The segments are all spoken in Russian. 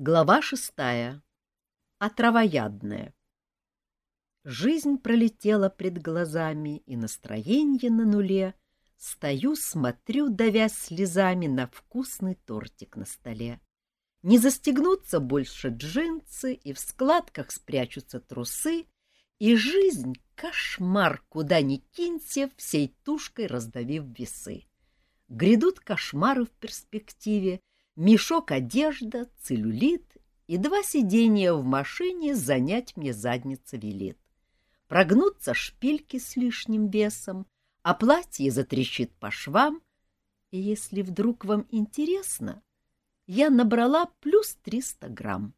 Глава шестая. О травоядное. Жизнь пролетела пред глазами, и настроение на нуле. Стою, смотрю, давясь слезами на вкусный тортик на столе. Не застегнутся больше джинсы, и в складках спрячутся трусы, и жизнь — кошмар, куда ни киньте, всей тушкой раздавив весы. Грядут кошмары в перспективе, мешок одежда, целлюлит и два сидения в машине занять мне задница велит. Прогнутся шпильки с лишним весом, а платье затрещит по швам. И если вдруг вам интересно, я набрала плюс триста грамм.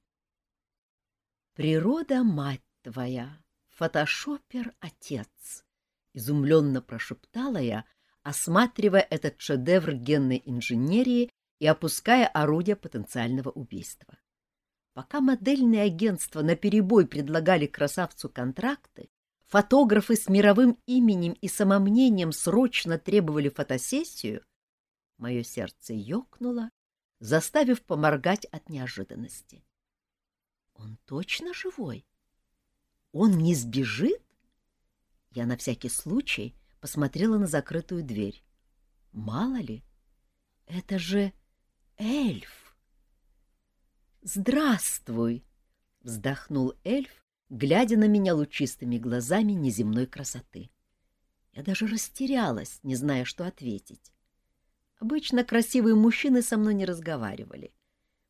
Природа, мать твоя, фотошопер отец, изумленно прошептала я, осматривая этот шедевр генной инженерии и опуская орудия потенциального убийства. Пока модельные агентства наперебой предлагали красавцу контракты, фотографы с мировым именем и самомнением срочно требовали фотосессию, мое сердце ёкнуло, заставив поморгать от неожиданности. Он точно живой? Он не сбежит? Я на всякий случай посмотрела на закрытую дверь. Мало ли, это же эльф. «Здравствуй!» — вздохнул эльф, глядя на меня лучистыми глазами неземной красоты. Я даже растерялась, не зная, что ответить. Обычно красивые мужчины со мной не разговаривали.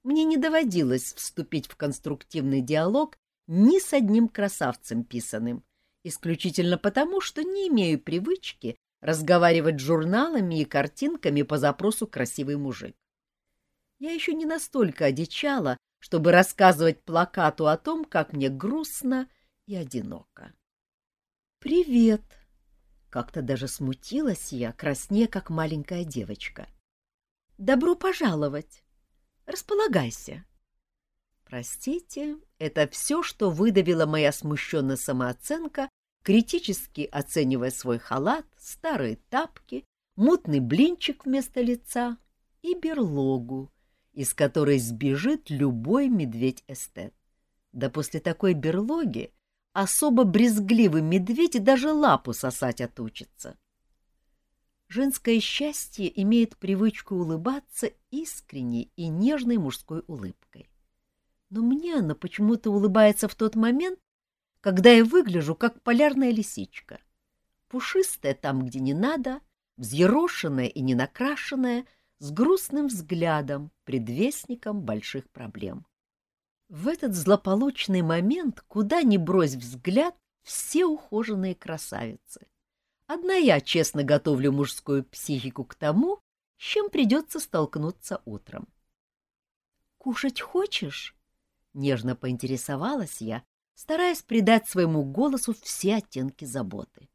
Мне не доводилось вступить в конструктивный диалог ни с одним красавцем писаным, исключительно потому, что не имею привычки разговаривать с журналами и картинками по запросу «красивый мужик». Я еще не настолько одичала, чтобы рассказывать плакату о том, как мне грустно и одиноко. «Привет!» Как-то даже смутилась я, краснее, как маленькая девочка. «Добро пожаловать! Располагайся!» Простите, это все, что выдавила моя смущенная самооценка, критически оценивая свой халат, старые тапки, мутный блинчик вместо лица и берлогу, из которой сбежит любой медведь-эстет. Да после такой берлоги особо брезгливый медведь даже лапу сосать отучится. Женское счастье имеет привычку улыбаться искренней и нежной мужской улыбкой но мне она почему-то улыбается в тот момент, когда я выгляжу как полярная лисичка. Пушистая там, где не надо, взъерошенная и ненакрашенная, с грустным взглядом, предвестником больших проблем. В этот злополучный момент, куда ни брось взгляд, все ухоженные красавицы. Одна я честно готовлю мужскую психику к тому, с чем придется столкнуться утром. — Кушать хочешь? — нежно поинтересовалась я, стараясь придать своему голосу все оттенки заботы.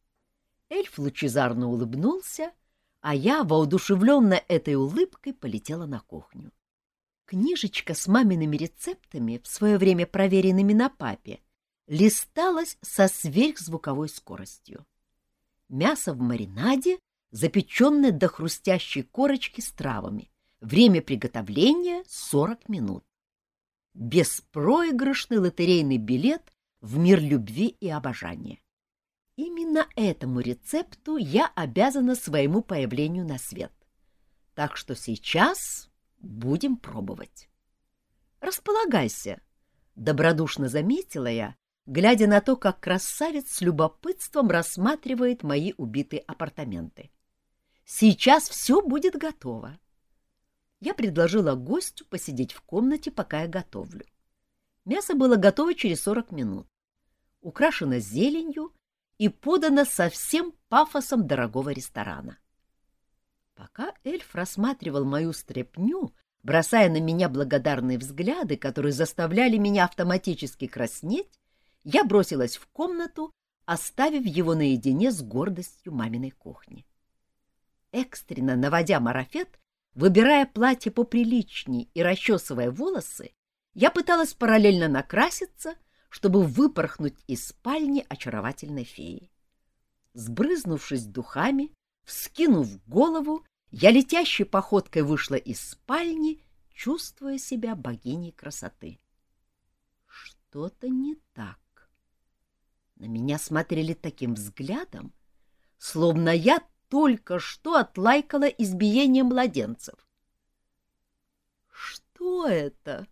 Эльф лучезарно улыбнулся, а я, воодушевленная этой улыбкой, полетела на кухню. Книжечка с мамиными рецептами, в свое время проверенными на папе, листалась со сверхзвуковой скоростью. Мясо в маринаде, запеченное до хрустящей корочки с травами. Время приготовления — 40 минут беспроигрышный лотерейный билет в мир любви и обожания. Именно этому рецепту я обязана своему появлению на свет. Так что сейчас будем пробовать. Располагайся, добродушно заметила я, глядя на то, как красавец с любопытством рассматривает мои убитые апартаменты. Сейчас все будет готово я предложила гостю посидеть в комнате, пока я готовлю. Мясо было готово через 40 минут, украшено зеленью и подано со всем пафосом дорогого ресторана. Пока эльф рассматривал мою стряпню, бросая на меня благодарные взгляды, которые заставляли меня автоматически краснеть, я бросилась в комнату, оставив его наедине с гордостью маминой кухни. Экстренно наводя марафет, Выбирая платье поприличней и расчесывая волосы, я пыталась параллельно накраситься, чтобы выпорхнуть из спальни очаровательной феи. Сбрызнувшись духами, вскинув голову, я летящей походкой вышла из спальни, чувствуя себя богиней красоты. Что-то не так. На меня смотрели таким взглядом, словно я только что отлайкала избиение младенцев. «Что это?»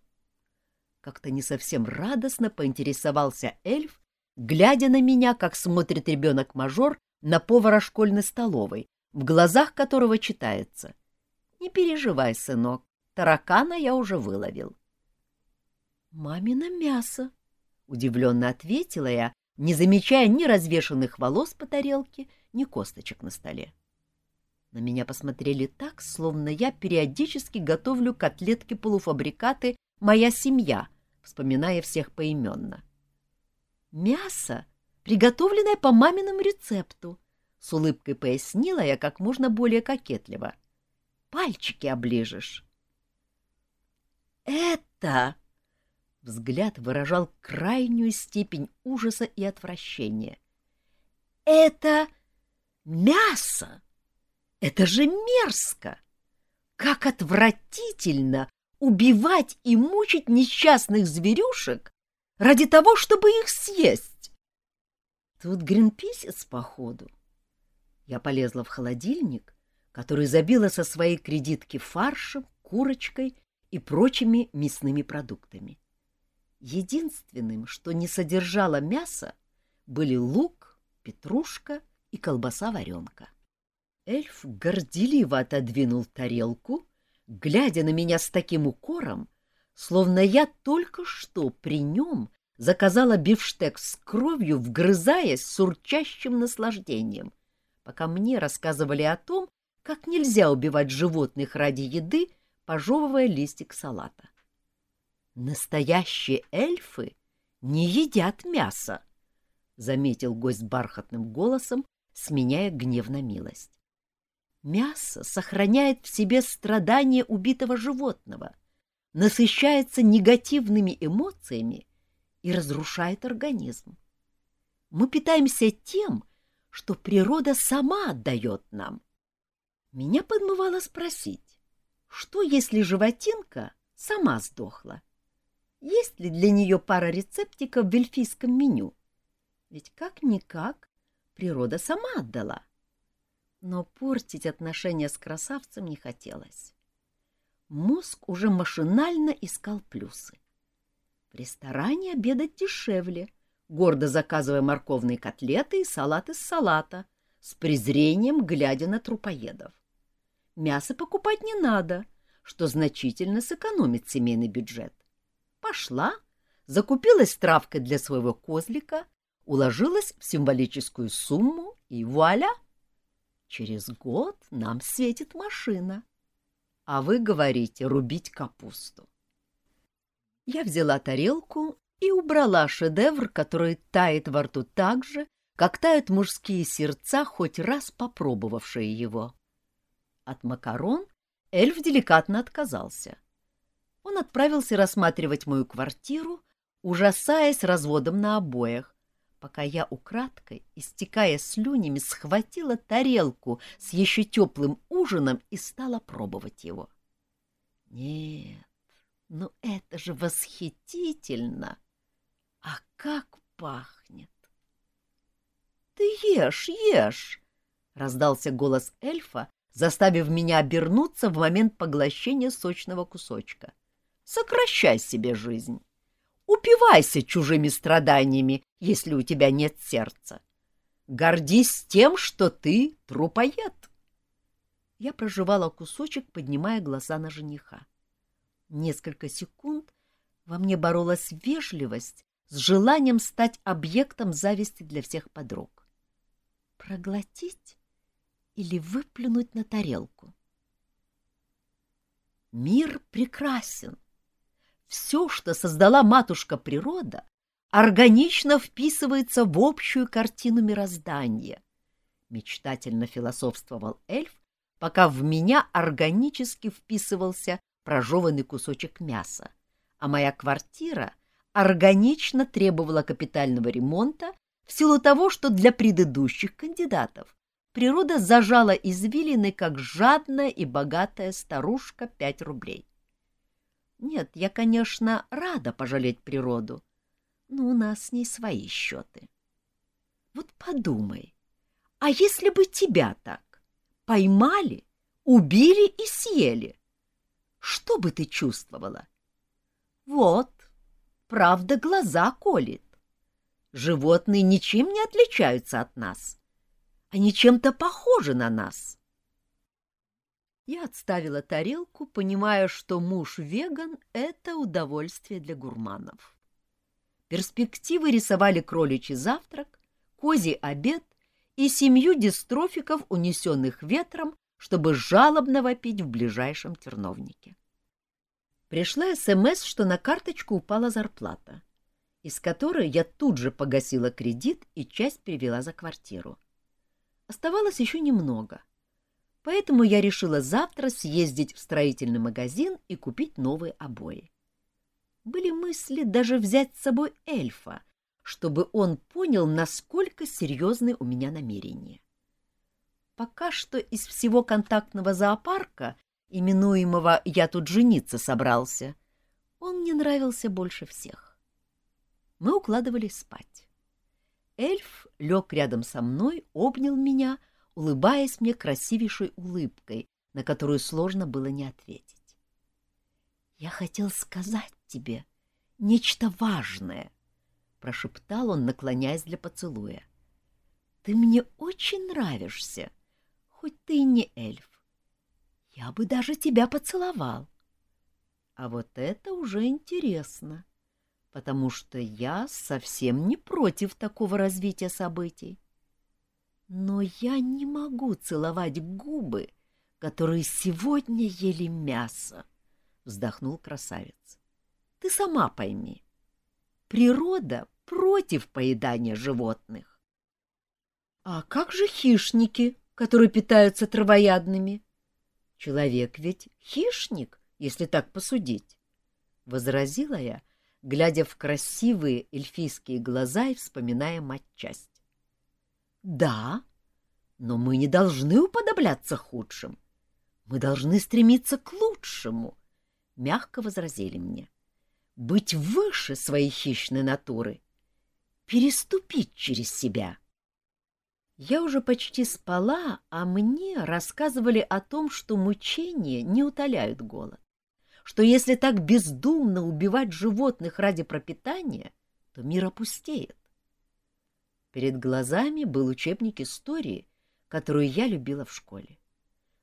Как-то не совсем радостно поинтересовался эльф, глядя на меня, как смотрит ребенок-мажор на повара школьной столовой, в глазах которого читается. «Не переживай, сынок, таракана я уже выловил». «Мамино мясо», — удивленно ответила я, не замечая ни развешанных волос по тарелке, ни косточек на столе. На меня посмотрели так, словно я периодически готовлю котлетки-полуфабрикаты «Моя семья», вспоминая всех поименно. «Мясо, приготовленное по маминому рецепту», — с улыбкой пояснила я как можно более кокетливо. «Пальчики оближешь». «Это...» — взгляд выражал крайнюю степень ужаса и отвращения. «Это мясо! Это же мерзко! Как отвратительно убивать и мучить несчастных зверюшек ради того, чтобы их съесть. Тут гринписец, походу. Я полезла в холодильник, который забила со своей кредитки фаршем, курочкой и прочими мясными продуктами. Единственным, что не содержало мяса, были лук, петрушка и колбаса-варенка. Эльф горделиво отодвинул тарелку глядя на меня с таким укором, словно я только что при нем заказала бифштекс с кровью, вгрызаясь с урчащим наслаждением, пока мне рассказывали о том, как нельзя убивать животных ради еды, пожевывая листик салата. Настоящие эльфы не едят мясо, — заметил гость бархатным голосом, сменяя гнев на милость. Мясо сохраняет в себе страдания убитого животного, насыщается негативными эмоциями и разрушает организм. Мы питаемся тем, что природа сама отдает нам. Меня подмывало спросить, что если животинка сама сдохла? Есть ли для нее пара рецептиков в эльфийском меню? Ведь как-никак природа сама отдала но портить отношения с красавцем не хотелось. Мозг уже машинально искал плюсы. В ресторане обедать дешевле, гордо заказывая морковные котлеты и салат из салата, с презрением глядя на трупоедов. Мясо покупать не надо, что значительно сэкономит семейный бюджет. Пошла, закупилась травкой для своего козлика, уложилась в символическую сумму и вуаля! Через год нам светит машина, а вы говорите рубить капусту. Я взяла тарелку и убрала шедевр, который тает во рту так же, как тают мужские сердца, хоть раз попробовавшие его. От макарон эльф деликатно отказался. Он отправился рассматривать мою квартиру, ужасаясь разводом на обоях, пока я украдкой, истекая слюнями, схватила тарелку с еще теплым ужином и стала пробовать его. Нет, ну это же восхитительно! А как пахнет! — Ты ешь, ешь! — раздался голос эльфа, заставив меня обернуться в момент поглощения сочного кусочка. — Сокращай себе жизнь! Упивайся чужими страданиями, если у тебя нет сердца. Гордись тем, что ты трупоед. Я проживала кусочек, поднимая глаза на жениха. Несколько секунд во мне боролась вежливость с желанием стать объектом зависти для всех подруг. Проглотить или выплюнуть на тарелку? Мир прекрасен, все, что создала матушка природа, органично вписывается в общую картину мироздания. Мечтательно философствовал эльф, пока в меня органически вписывался прожеванный кусочек мяса, а моя квартира органично требовала капитального ремонта в силу того, что для предыдущих кандидатов природа зажала извилины, как жадная и богатая старушка, пять рублей. Нет, я, конечно, рада пожалеть природу, но у нас с ней свои счеты. Вот подумай, а если бы тебя так поймали, убили и съели, что бы ты чувствовала? Вот, правда, глаза колет. Животные ничем не отличаются от нас. Они чем-то похожи на нас. Я отставила тарелку, понимая, что муж веган — это удовольствие для гурманов. Перспективы рисовали кроличий завтрак, козий обед и семью дистрофиков, унесенных ветром, чтобы жалобно вопить в ближайшем терновнике. Пришла СМС, что на карточку упала зарплата, из которой я тут же погасила кредит и часть перевела за квартиру. Оставалось еще немного — поэтому я решила завтра съездить в строительный магазин и купить новые обои. Были мысли даже взять с собой эльфа, чтобы он понял, насколько серьезны у меня намерения. Пока что из всего контактного зоопарка, именуемого «я тут жениться собрался», он мне нравился больше всех. Мы укладывались спать. Эльф лег рядом со мной, обнял меня — улыбаясь мне красивейшей улыбкой, на которую сложно было не ответить. «Я хотел сказать тебе нечто важное», — прошептал он, наклоняясь для поцелуя. «Ты мне очень нравишься, хоть ты и не эльф. Я бы даже тебя поцеловал». А вот это уже интересно, потому что я совсем не против такого развития событий. Но я не могу целовать губы, которые сегодня ели мясо, — вздохнул красавец. Ты сама пойми. Природа против поедания животных. А как же хищники, которые питаются травоядными? Человек ведь хищник, если так посудить, — возразила я, глядя в красивые эльфийские глаза и вспоминая мать-часть. Да, но мы не должны уподобляться худшим. Мы должны стремиться к лучшему, — мягко возразили мне. Быть выше своей хищной натуры, переступить через себя. Я уже почти спала, а мне рассказывали о том, что мучения не утоляют голод, что если так бездумно убивать животных ради пропитания, то мир опустеет. Перед глазами был учебник истории, которую я любила в школе.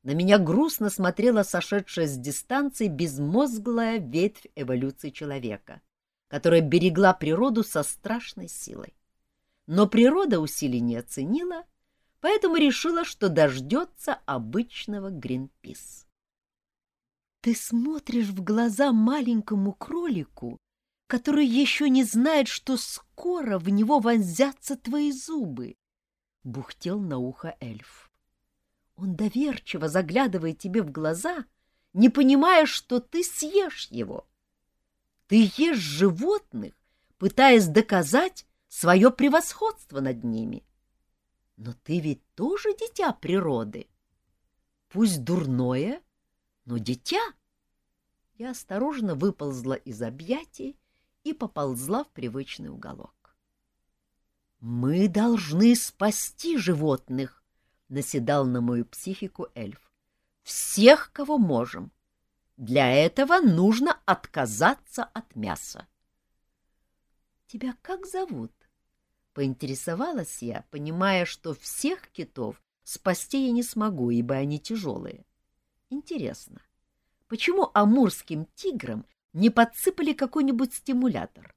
На меня грустно смотрела сошедшая с дистанции безмозглая ветвь эволюции человека, которая берегла природу со страшной силой. Но природа усилий не оценила, поэтому решила, что дождется обычного Гринпис. Ты смотришь в глаза маленькому кролику который еще не знает, что скоро в него вонзятся твои зубы, — бухтел на ухо эльф. Он доверчиво заглядывает тебе в глаза, не понимая, что ты съешь его. Ты ешь животных, пытаясь доказать свое превосходство над ними. Но ты ведь тоже дитя природы. Пусть дурное, но дитя. Я осторожно выползла из объятий и поползла в привычный уголок. «Мы должны спасти животных», — наседал на мою психику эльф. «Всех, кого можем. Для этого нужно отказаться от мяса». «Тебя как зовут?» — поинтересовалась я, понимая, что всех китов спасти я не смогу, ибо они тяжелые. Интересно, почему амурским тиграм не подсыпали какой-нибудь стимулятор.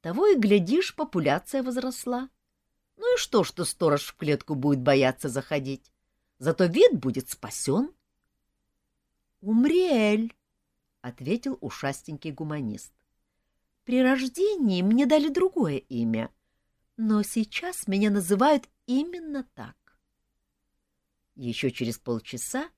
Того и глядишь, популяция возросла. Ну и что, что сторож в клетку будет бояться заходить? Зато вид будет спасен. — Умриэль, — ответил ушастенький гуманист. — При рождении мне дали другое имя, но сейчас меня называют именно так. Еще через полчаса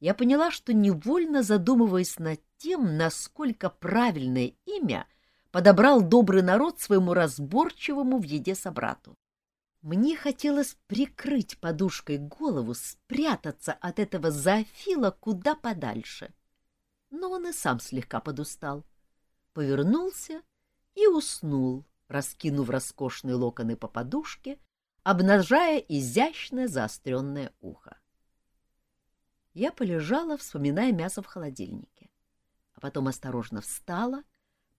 я поняла, что невольно задумываясь над тем, насколько правильное имя подобрал добрый народ своему разборчивому в еде собрату. Мне хотелось прикрыть подушкой голову, спрятаться от этого зоофила куда подальше. но он и сам слегка подустал. Повернулся и уснул, раскинув роскошные локоны по подушке, обнажая изящное заостренное ухо. Я полежала, вспоминая мясо в холодильнике, а потом осторожно встала,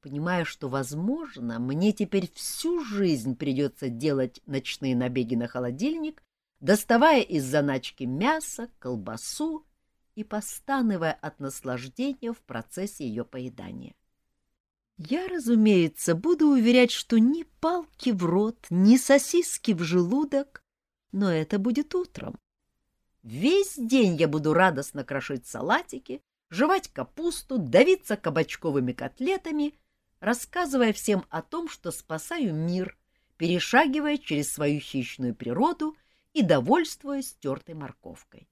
понимая, что, возможно, мне теперь всю жизнь придется делать ночные набеги на холодильник, доставая из заначки мясо, колбасу и постановая от наслаждения в процессе ее поедания. Я, разумеется, буду уверять, что ни палки в рот, ни сосиски в желудок, но это будет утром. Весь день я буду радостно крошить салатики, жевать капусту, давиться кабачковыми котлетами, рассказывая всем о том, что спасаю мир, перешагивая через свою хищную природу и довольствуясь тертой морковкой.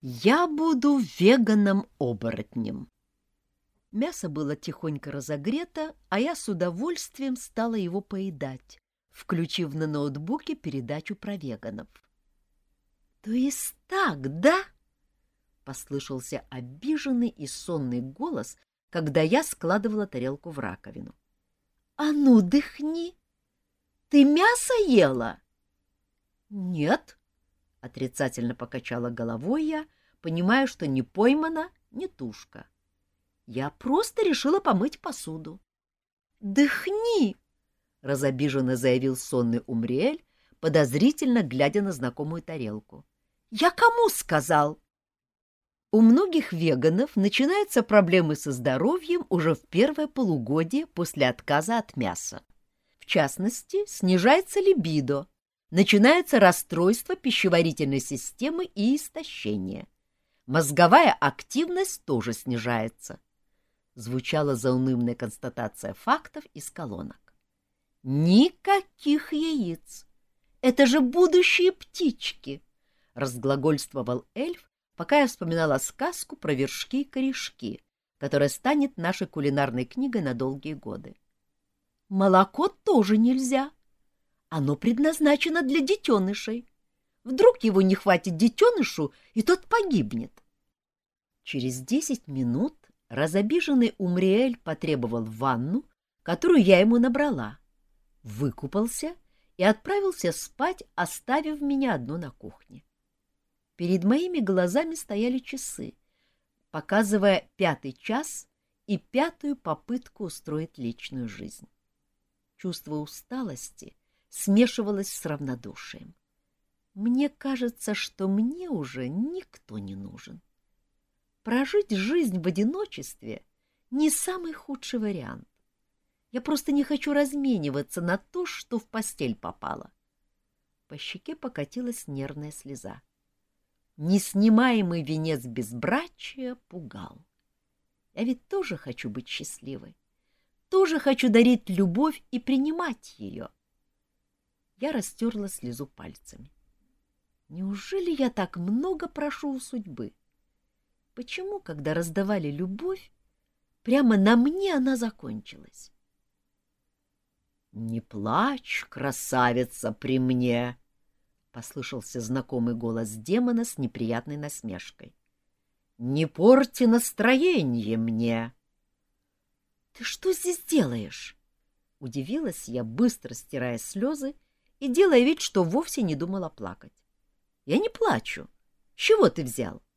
Я буду веганом-оборотнем. Мясо было тихонько разогрето, а я с удовольствием стала его поедать, включив на ноутбуке передачу про веганов. — То есть так, да? — послышался обиженный и сонный голос, когда я складывала тарелку в раковину. — А ну, дыхни! Ты мясо ела? — Нет, — отрицательно покачала головой я, понимая, что не поймана, не тушка. — я просто решила помыть посуду. «Дыхни!» — разобиженно заявил сонный Умриэль, подозрительно глядя на знакомую тарелку. «Я кому сказал?» У многих веганов начинаются проблемы со здоровьем уже в первое полугодие после отказа от мяса. В частности, снижается либидо, начинается расстройство пищеварительной системы и истощение. Мозговая активность тоже снижается звучала заунывная констатация фактов из колонок. «Никаких яиц! Это же будущие птички!» — разглагольствовал эльф, пока я вспоминала сказку про вершки и корешки, которая станет нашей кулинарной книгой на долгие годы. «Молоко тоже нельзя. Оно предназначено для детенышей. Вдруг его не хватит детенышу, и тот погибнет». Через десять минут Разобиженный Умриэль потребовал ванну, которую я ему набрала, выкупался и отправился спать, оставив меня одну на кухне. Перед моими глазами стояли часы, показывая пятый час и пятую попытку устроить личную жизнь. Чувство усталости смешивалось с равнодушием. Мне кажется, что мне уже никто не нужен. Прожить жизнь в одиночестве — не самый худший вариант. Я просто не хочу размениваться на то, что в постель попало. По щеке покатилась нервная слеза. Неснимаемый венец безбрачия пугал. Я ведь тоже хочу быть счастливой. Тоже хочу дарить любовь и принимать ее. Я растерла слезу пальцами. Неужели я так много прошу у судьбы? Почему, когда раздавали любовь, прямо на мне она закончилась? — Не плачь, красавица, при мне! — послышался знакомый голос демона с неприятной насмешкой. — Не порти настроение мне! — Ты что здесь делаешь? — удивилась я, быстро стирая слезы и делая вид, что вовсе не думала плакать. — Я не плачу. С чего ты взял? —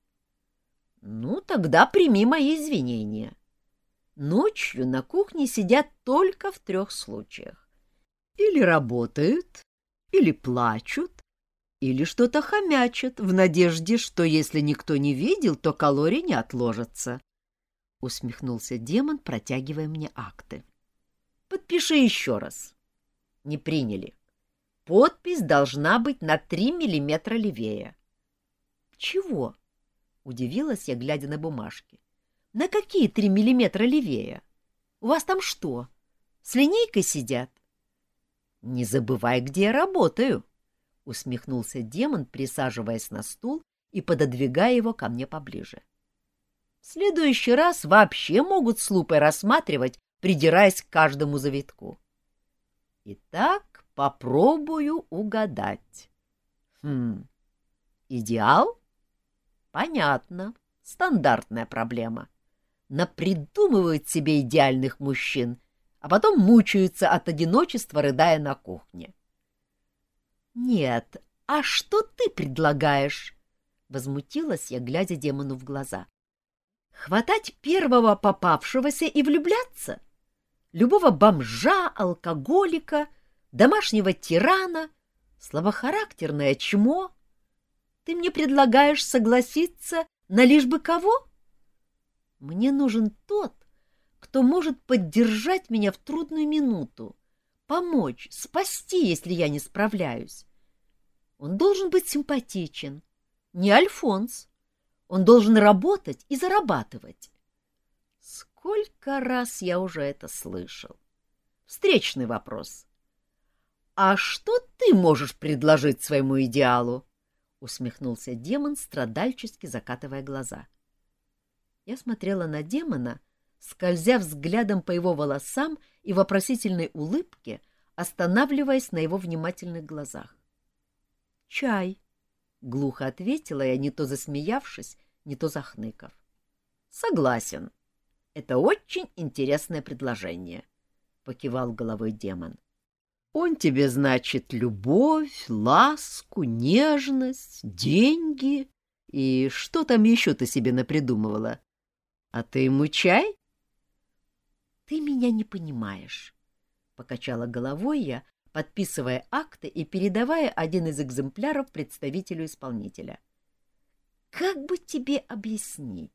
ну, тогда прими мои извинения. Ночью на кухне сидят только в трех случаях. Или работают, или плачут, или что-то хомячат в надежде, что если никто не видел, то калорий не отложатся. Усмехнулся демон, протягивая мне акты. Подпиши еще раз. Не приняли. Подпись должна быть на три миллиметра левее. Чего? Удивилась я, глядя на бумажки. На какие три миллиметра левее? У вас там что, с линейкой сидят? Не забывай, где я работаю, усмехнулся демон, присаживаясь на стул и пододвигая его ко мне поближе. В следующий раз вообще могут с лупой рассматривать, придираясь к каждому завитку. Итак, попробую угадать. Хм, идеал? Понятно. Стандартная проблема. напридумывают себе идеальных мужчин, а потом мучаются от одиночества, рыдая на кухне. — Нет, а что ты предлагаешь? — возмутилась я, глядя демону в глаза. — Хватать первого попавшегося и влюбляться? Любого бомжа, алкоголика, домашнего тирана, слабохарактерное чмо? Ты мне предлагаешь согласиться на лишь бы кого? Мне нужен тот, кто может поддержать меня в трудную минуту, помочь, спасти, если я не справляюсь. Он должен быть симпатичен, не Альфонс. Он должен работать и зарабатывать. Сколько раз я уже это слышал. Встречный вопрос. А что ты можешь предложить своему идеалу? усмехнулся демон, страдальчески закатывая глаза. Я смотрела на демона, скользя взглядом по его волосам и вопросительной улыбке, останавливаясь на его внимательных глазах. «Чай!» — глухо ответила я, не то засмеявшись, не то захныков. «Согласен. Это очень интересное предложение», — покивал головой демон. Он тебе, значит, любовь, ласку, нежность, деньги и что там еще ты себе напридумывала? А ты ему чай? Ты меня не понимаешь, — покачала головой я, подписывая акты и передавая один из экземпляров представителю исполнителя. Как бы тебе объяснить?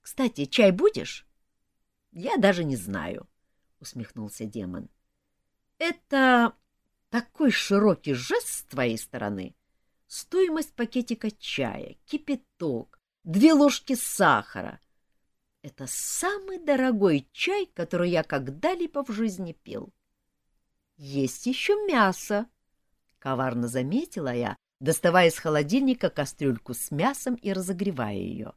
Кстати, чай будешь? Я даже не знаю, — усмехнулся демон. — это такой широкий жест с твоей стороны. Стоимость пакетика чая, кипяток, две ложки сахара. Это самый дорогой чай, который я когда-либо в жизни пил. Есть еще мясо, — коварно заметила я, доставая из холодильника кастрюльку с мясом и разогревая ее.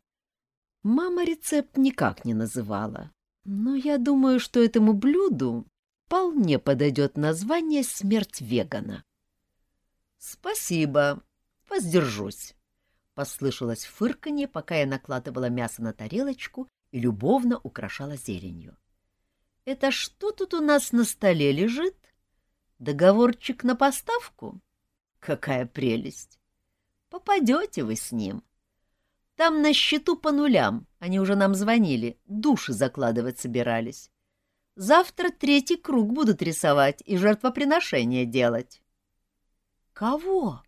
Мама рецепт никак не называла, но я думаю, что этому блюду вполне подойдет название «Смерть вегана». «Спасибо, воздержусь», — послышалось фырканье, пока я накладывала мясо на тарелочку и любовно украшала зеленью. «Это что тут у нас на столе лежит? Договорчик на поставку? Какая прелесть! Попадете вы с ним. Там на счету по нулям, они уже нам звонили, души закладывать собирались. Завтра третий круг будут рисовать и жертвоприношения делать. Кого?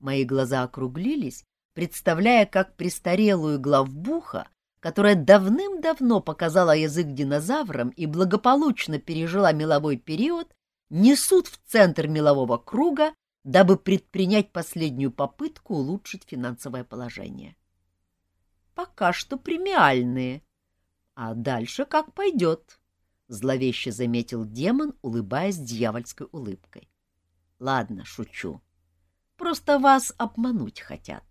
Мои глаза округлились, представляя, как престарелую главбуха, которая давным-давно показала язык динозаврам и благополучно пережила меловой период, несут в центр мелового круга, дабы предпринять последнюю попытку улучшить финансовое положение. Пока что премиальные, а дальше как пойдет. — зловеще заметил демон, улыбаясь дьявольской улыбкой. — Ладно, шучу. Просто вас обмануть хотят.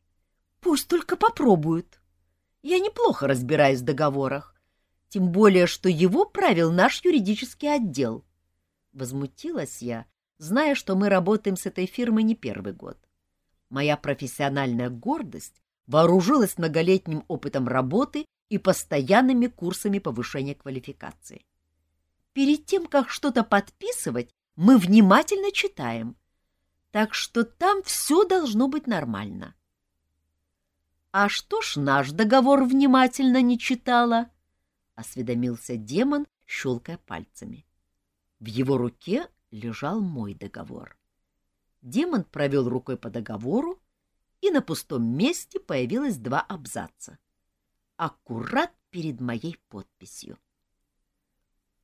— Пусть только попробуют. Я неплохо разбираюсь в договорах, тем более, что его правил наш юридический отдел. Возмутилась я, зная, что мы работаем с этой фирмой не первый год. Моя профессиональная гордость вооружилась многолетним опытом работы и постоянными курсами повышения квалификации. Перед тем, как что-то подписывать, мы внимательно читаем, так что там все должно быть нормально. «А что ж наш договор внимательно не читала?» — осведомился демон, щелкая пальцами. В его руке лежал мой договор. Демон провел рукой по договору, и на пустом месте появилось два абзаца аккурат перед моей подписью.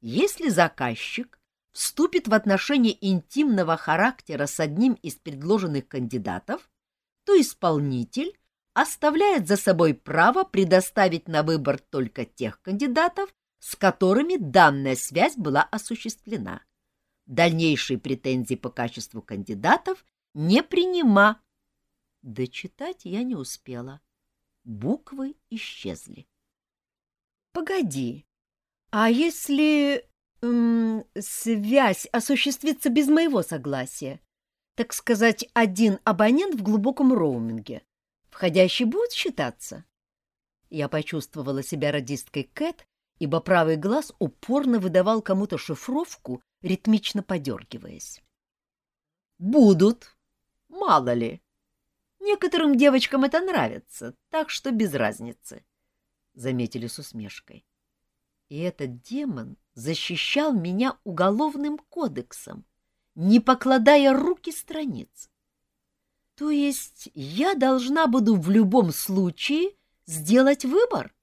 Если заказчик вступит в отношения интимного характера с одним из предложенных кандидатов, то исполнитель оставляет за собой право предоставить на выбор только тех кандидатов, с которыми данная связь была осуществлена. Дальнейшие претензии по качеству кандидатов не принима. Дочитать я не успела. Буквы исчезли. — Погоди, а если м, связь осуществится без моего согласия? Так сказать, один абонент в глубоком роуминге. Входящий будет считаться? Я почувствовала себя радисткой Кэт, ибо правый глаз упорно выдавал кому-то шифровку, ритмично подергиваясь. «Будут. Мало ли. Некоторым девочкам это нравится, так что без разницы», — заметили с усмешкой. И этот демон защищал меня уголовным кодексом, не покладая руки страниц. То есть я должна буду в любом случае сделать выбор?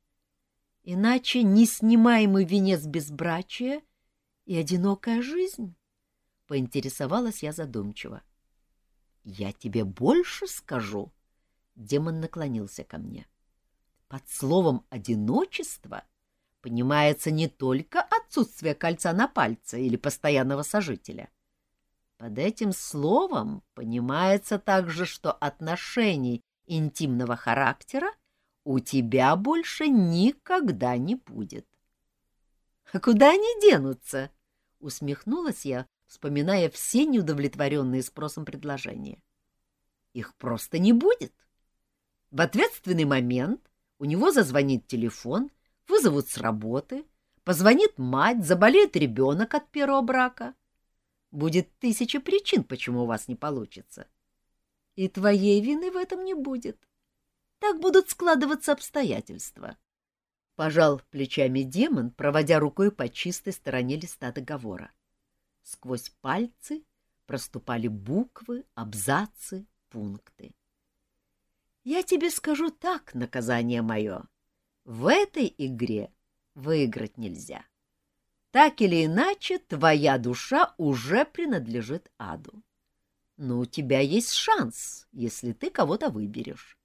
Иначе неснимаемый венец безбрачия и одинокая жизнь? Поинтересовалась я задумчиво. Я тебе больше скажу. Демон наклонился ко мне. Под словом «одиночество» понимается не только отсутствие кольца на пальце или постоянного сожителя. Под этим словом понимается также, что отношений интимного характера у тебя больше никогда не будет. — А куда они денутся? — усмехнулась я, вспоминая все неудовлетворенные спросом предложения. — Их просто не будет. В ответственный момент у него зазвонит телефон — вызовут с работы, позвонит мать, заболеет ребенок от первого брака. Будет тысяча причин, почему у вас не получится. И твоей вины в этом не будет. Так будут складываться обстоятельства. Пожал плечами демон, проводя рукой по чистой стороне листа договора. Сквозь пальцы проступали буквы, абзацы, пункты. Я тебе скажу так, наказание мое. В этой игре выиграть нельзя. Так или иначе, твоя душа уже принадлежит аду. Но у тебя есть шанс, если ты кого-то выберешь.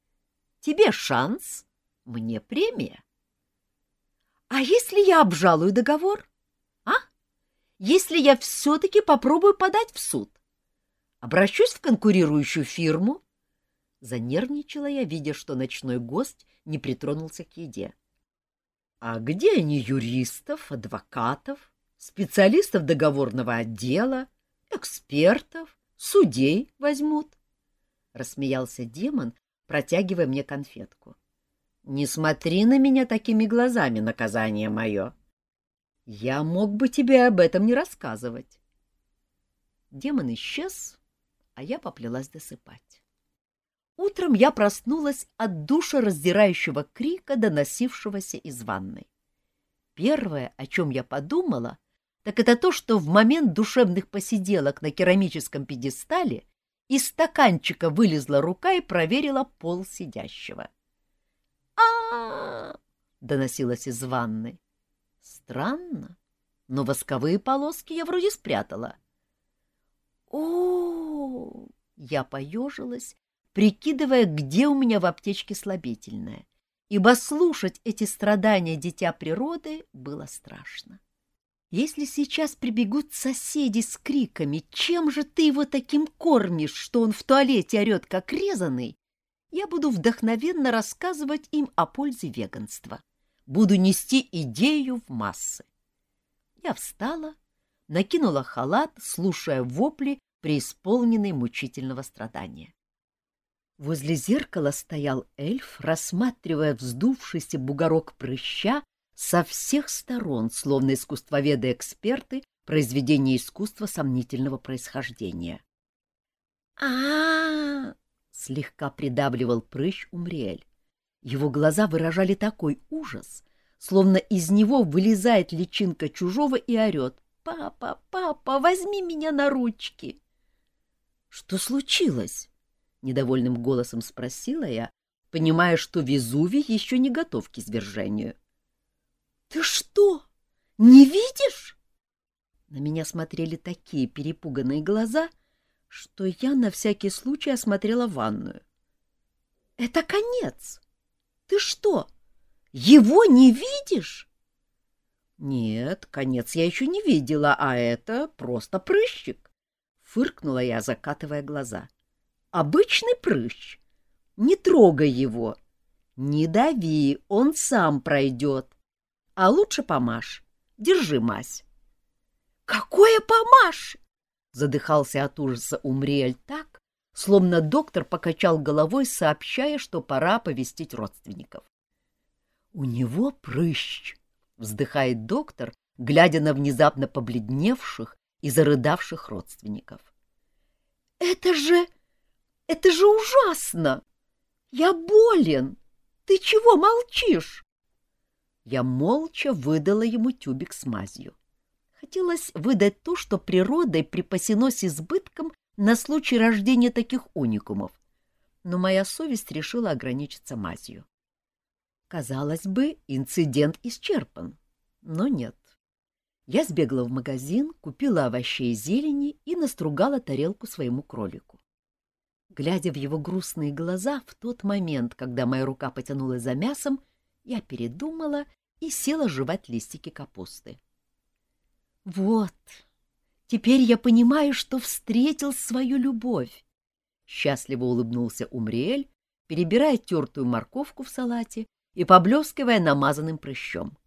Тебе шанс, мне премия. А если я обжалую договор? А? Если я все-таки попробую подать в суд? Обращусь в конкурирующую фирму? Занервничала я, видя, что ночной гость не притронулся к еде. А где они юристов, адвокатов, специалистов договорного отдела, экспертов, судей возьмут? Рассмеялся демон, протягивая мне конфетку. Не смотри на меня такими глазами, наказание мое. Я мог бы тебе об этом не рассказывать. Демон исчез, а я поплелась досыпать. Утром я проснулась от душераздирающего крика, доносившегося из ванной. Первое, о чем я подумала, так это то, что в момент душевных посиделок на керамическом пьедестале из стаканчика вылезла рука и проверила пол сидящего. а доносилось из ванны. Странно, но восковые полоски я вроде спрятала. о Я поежилась прикидывая, где у меня в аптечке слабительное, ибо слушать эти страдания дитя природы было страшно. Если сейчас прибегут соседи с криками «Чем же ты его таким кормишь, что он в туалете орет, как резанный?», я буду вдохновенно рассказывать им о пользе веганства. Буду нести идею в массы. Я встала, накинула халат, слушая вопли, преисполненные мучительного страдания. Возле зеркала стоял эльф, рассматривая вздувшийся бугорок прыща со всех сторон, словно искусствоведы-эксперты произведения искусства сомнительного происхождения. а, слегка придавливал прыщ Умриэль. Его глаза выражали такой ужас, словно из него вылезает личинка чужого и орет. «Папа, папа, возьми меня на ручки!» «Что случилось?» Недовольным голосом спросила я, понимая, что Везувий еще не готов к извержению. Ты что, не видишь? На меня смотрели такие перепуганные глаза, что я на всякий случай осмотрела ванную. Это конец. Ты что, его не видишь? Нет, конец я еще не видела, а это просто прыщик. Фыркнула я, закатывая глаза. Обычный прыщ. Не трогай его. Не дави, он сам пройдет. А лучше помажь. Держи мазь. «Какое помажь?» — задыхался от ужаса Умриэль так, словно доктор покачал головой, сообщая, что пора повестить родственников. У него прыщ, вздыхает доктор, глядя на внезапно побледневших и зарыдавших родственников. Это же... это же ужасно! Я болен! Ты чего молчишь? Я молча выдала ему тюбик с мазью. Хотелось выдать то, что природой припасено с избытком на случай рождения таких уникумов, но моя совесть решила ограничиться мазью. Казалось бы, инцидент исчерпан, но нет. Я сбегла в магазин, купила овощей и зелени и настругала тарелку своему кролику. Глядя в его грустные глаза, в тот момент, когда моя рука потянулась за мясом, я передумала и села жевать листики капусты. Вот, теперь я понимаю, что встретил свою любовь. Счастливо улыбнулся Умриэль, перебирая тертую морковку в салате и поблескивая намазанным прыщом.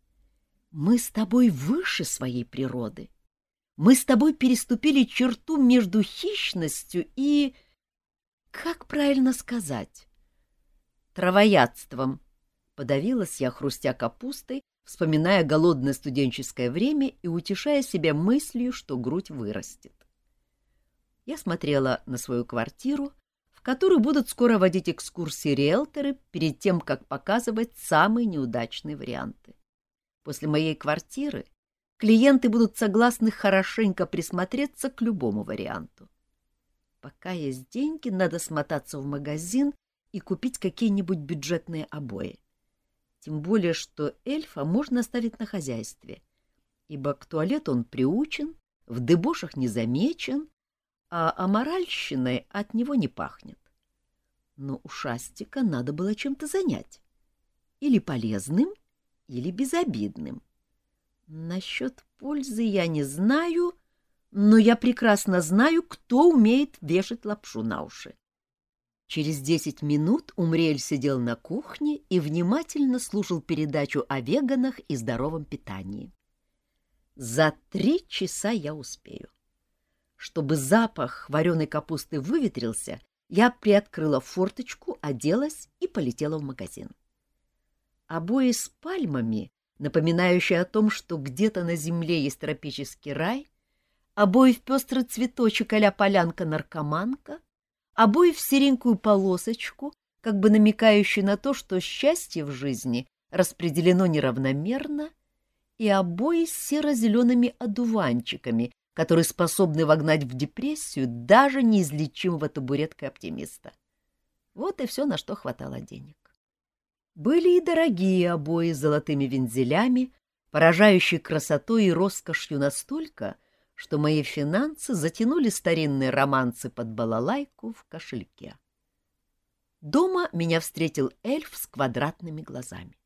Мы с тобой выше своей природы. Мы с тобой переступили черту между хищностью и... Как правильно сказать? Травоядством. Подавилась я, хрустя капустой, вспоминая голодное студенческое время и утешая себя мыслью, что грудь вырастет. Я смотрела на свою квартиру, в которую будут скоро водить экскурсии риэлторы перед тем, как показывать самые неудачные варианты. После моей квартиры клиенты будут согласны хорошенько присмотреться к любому варианту. Пока есть деньги, надо смотаться в магазин и купить какие-нибудь бюджетные обои. Тем более, что эльфа можно оставить на хозяйстве, ибо к туалету он приучен, в дебошах не замечен, а аморальщиной от него не пахнет. Но у Шастика надо было чем-то занять. Или полезным, или безобидным. Насчет пользы я не знаю, но я прекрасно знаю, кто умеет вешать лапшу на уши. Через десять минут Умриэль сидел на кухне и внимательно слушал передачу о веганах и здоровом питании. За три часа я успею. Чтобы запах вареной капусты выветрился, я приоткрыла форточку, оделась и полетела в магазин. Обои с пальмами, напоминающие о том, что где-то на земле есть тропический рай, обои в пестрый цветочек а полянка-наркоманка, обои в серенькую полосочку, как бы намекающую на то, что счастье в жизни распределено неравномерно, и обои с серо-зелеными одуванчиками, которые способны вогнать в депрессию даже неизлечимого табуретка оптимиста. Вот и все, на что хватало денег. Были и дорогие обои с золотыми вензелями, поражающие красотой и роскошью настолько, что мои финансы затянули старинные романсы под балалайку в кошельке. Дома меня встретил эльф с квадратными глазами.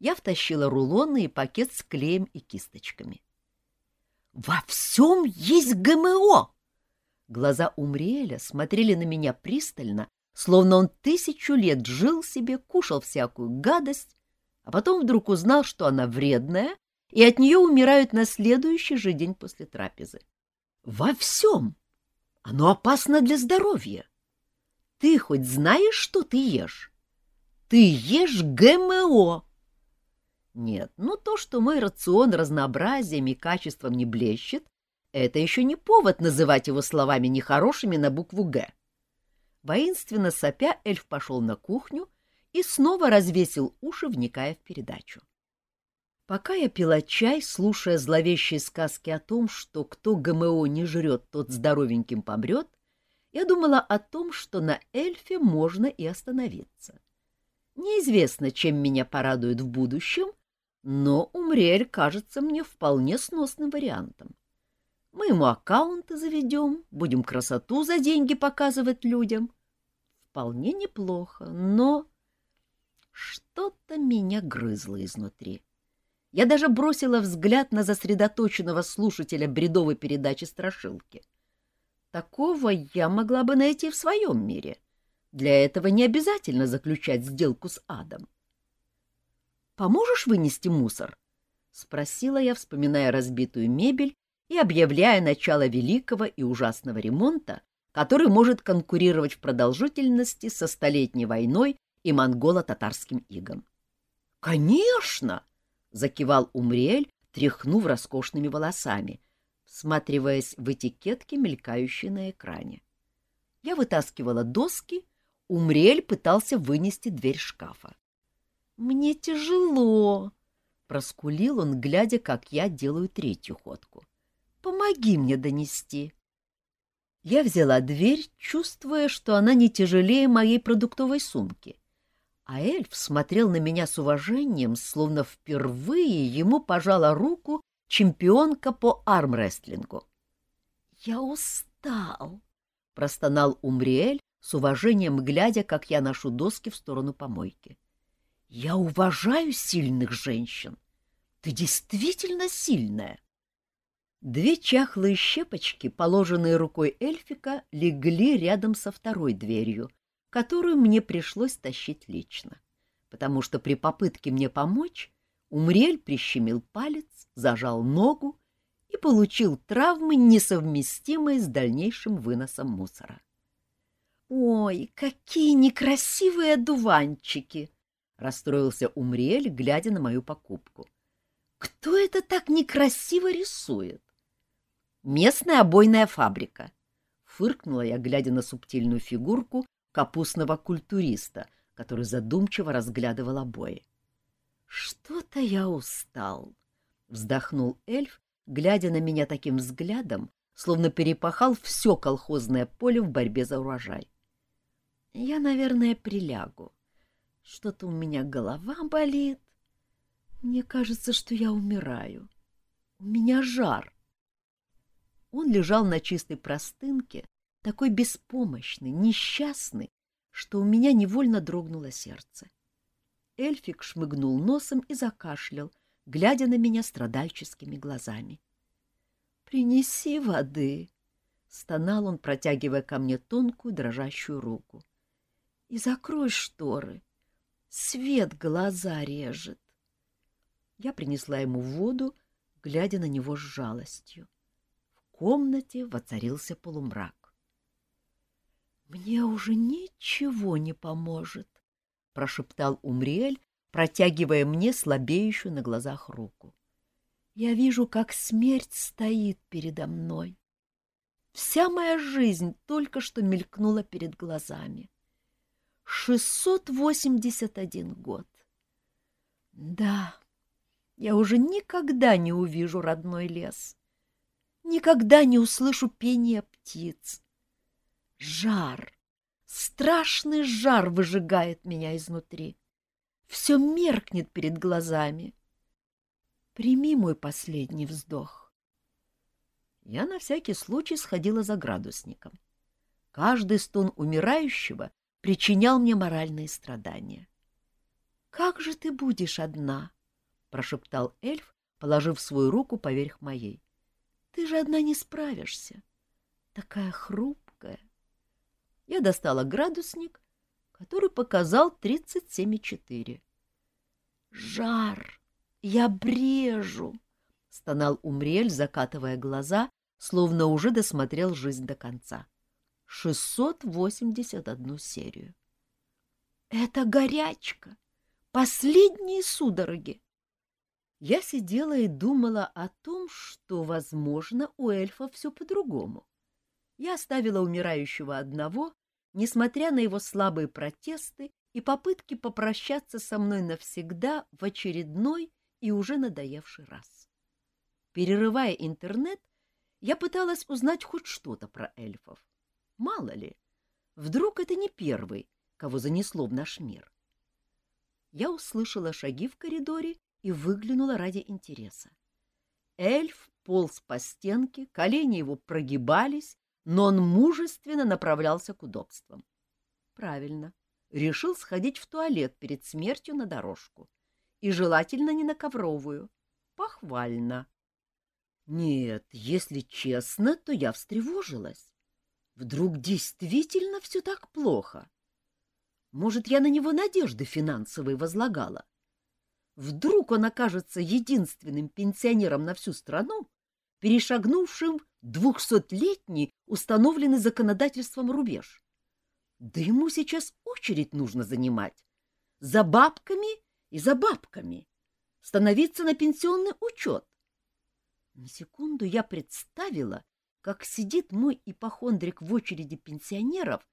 Я втащила рулоны и пакет с клеем и кисточками. «Во всем есть ГМО!» Глаза Умриэля смотрели на меня пристально, словно он тысячу лет жил себе, кушал всякую гадость, а потом вдруг узнал, что она вредная и от нее умирают на следующий же день после трапезы. Во всем! Оно опасно для здоровья. Ты хоть знаешь, что ты ешь? Ты ешь ГМО. Нет, ну то, что мой рацион разнообразием и качеством не блещет, это еще не повод называть его словами нехорошими на букву «Г». Воинственно сопя эльф пошел на кухню и снова развесил уши, вникая в передачу. Пока я пила чай, слушая зловещие сказки о том, что кто ГМО не жрет, тот здоровеньким помрет, я думала о том, что на эльфе можно и остановиться. Неизвестно, чем меня порадует в будущем, но Умриэль кажется мне вполне сносным вариантом. Мы ему аккаунты заведем, будем красоту за деньги показывать людям. Вполне неплохо, но что-то меня грызло изнутри. Я даже бросила взгляд на засредоточенного слушателя бредовой передачи «Страшилки». Такого я могла бы найти в своем мире. Для этого не обязательно заключать сделку с адом. «Поможешь вынести мусор?» — спросила я, вспоминая разбитую мебель и объявляя начало великого и ужасного ремонта, который может конкурировать в продолжительности со Столетней войной и монголо-татарским игом. Конечно! Закивал Умриэль, тряхнув роскошными волосами, всматриваясь в этикетки, мелькающие на экране. Я вытаскивала доски, Умриэль пытался вынести дверь шкафа. «Мне тяжело!» — проскулил он, глядя, как я делаю третью ходку. «Помоги мне донести!» Я взяла дверь, чувствуя, что она не тяжелее моей продуктовой сумки. А эльф смотрел на меня с уважением, словно впервые ему пожала руку чемпионка по армрестлингу. «Я устал», — простонал Умриэль, с уважением глядя, как я ношу доски в сторону помойки. «Я уважаю сильных женщин. Ты действительно сильная». Две чахлые щепочки, положенные рукой эльфика, легли рядом со второй дверью, которую мне пришлось тащить лично, потому что при попытке мне помочь Умрель прищемил палец, зажал ногу и получил травмы, несовместимые с дальнейшим выносом мусора. «Ой, какие некрасивые одуванчики!» — расстроился Умрель, глядя на мою покупку. «Кто это так некрасиво рисует?» Местная обойная фабрика. Фыркнула я, глядя на субтильную фигурку капустного культуриста, который задумчиво разглядывал обои. «Что-то я устал», — вздохнул эльф, глядя на меня таким взглядом, словно перепахал все колхозное поле в борьбе за урожай. «Я, наверное, прилягу. Что-то у меня голова болит. Мне кажется, что я умираю. У меня жар». Он лежал на чистой простынке, такой беспомощный, несчастный, что у меня невольно дрогнуло сердце. Эльфик шмыгнул носом и закашлял, глядя на меня страдальческими глазами. — Принеси воды! — стонал он, протягивая ко мне тонкую дрожащую руку. — И закрой шторы. Свет глаза режет. Я принесла ему воду, глядя на него с жалостью комнате воцарился полумрак. «Мне уже ничего не поможет», — прошептал Умриэль, протягивая мне слабеющую на глазах руку. «Я вижу, как смерть стоит передо мной. Вся моя жизнь только что мелькнула перед глазами. Шестьсот восемьдесят один год. Да, я уже никогда не увижу родной лес никогда не услышу пения птиц. Жар, страшный жар выжигает меня изнутри. Все меркнет перед глазами. Прими мой последний вздох. Я на всякий случай сходила за градусником. Каждый стон умирающего причинял мне моральные страдания. — Как же ты будешь одна? — прошептал эльф, положив свою руку поверх моей. Ты же одна не справишься. Такая хрупкая. Я достала градусник, который показал 37,4. Жар! Я брежу! — стонал Умрель, закатывая глаза, словно уже досмотрел жизнь до конца. 681 серию. Это горячка! Последние судороги! Я сидела и думала о том, что, возможно, у эльфа все по-другому. Я оставила умирающего одного, несмотря на его слабые протесты и попытки попрощаться со мной навсегда в очередной и уже надоевший раз. Перерывая интернет, я пыталась узнать хоть что-то про эльфов. Мало ли, вдруг это не первый, кого занесло в наш мир. Я услышала шаги в коридоре и выглянула ради интереса. Эльф полз по стенке, колени его прогибались, но он мужественно направлялся к удобствам. Правильно, решил сходить в туалет перед смертью на дорожку. И желательно не на ковровую. Похвально. Нет, если честно, то я встревожилась. Вдруг действительно все так плохо? Может, я на него надежды финансовые возлагала? Вдруг он окажется единственным пенсионером на всю страну, перешагнувшим двухсотлетний установленный законодательством рубеж. Да ему сейчас очередь нужно занимать. За бабками и за бабками, становиться на пенсионный учет. На секунду я представила, как сидит мой ипохондрик в очереди пенсионеров,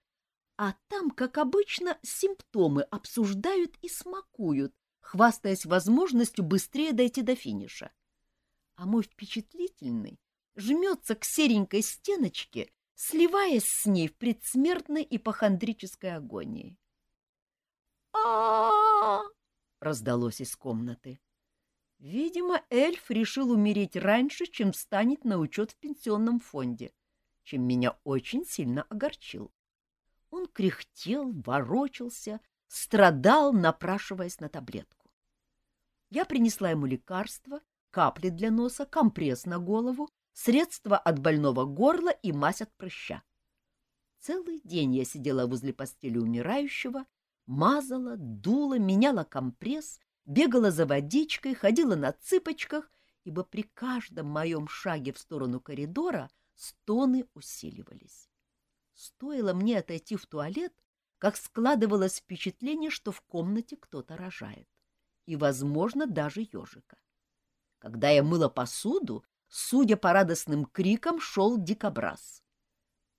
а там, как обычно, симптомы обсуждают и смакуют, хвастаясь возможностью быстрее дойти до финиша. А мой впечатлительный жмется к серенькой стеночке, сливаясь с ней в предсмертной ипохондрической агонии. а раздалось из комнаты. Видимо, эльф решил умереть раньше, чем встанет на учет в пенсионном фонде, чем меня очень сильно огорчил. Он кряхтел, ворочался, страдал, напрашиваясь на таблетку. Я принесла ему лекарство, капли для носа, компресс на голову, средства от больного горла и мазь от прыща. Целый день я сидела возле постели умирающего, мазала, дула, меняла компресс, бегала за водичкой, ходила на цыпочках, ибо при каждом моем шаге в сторону коридора стоны усиливались. Стоило мне отойти в туалет, как складывалось впечатление, что в комнате кто-то рожает. И, возможно, даже ежика. Когда я мыла посуду, судя по радостным крикам, шел дикобраз.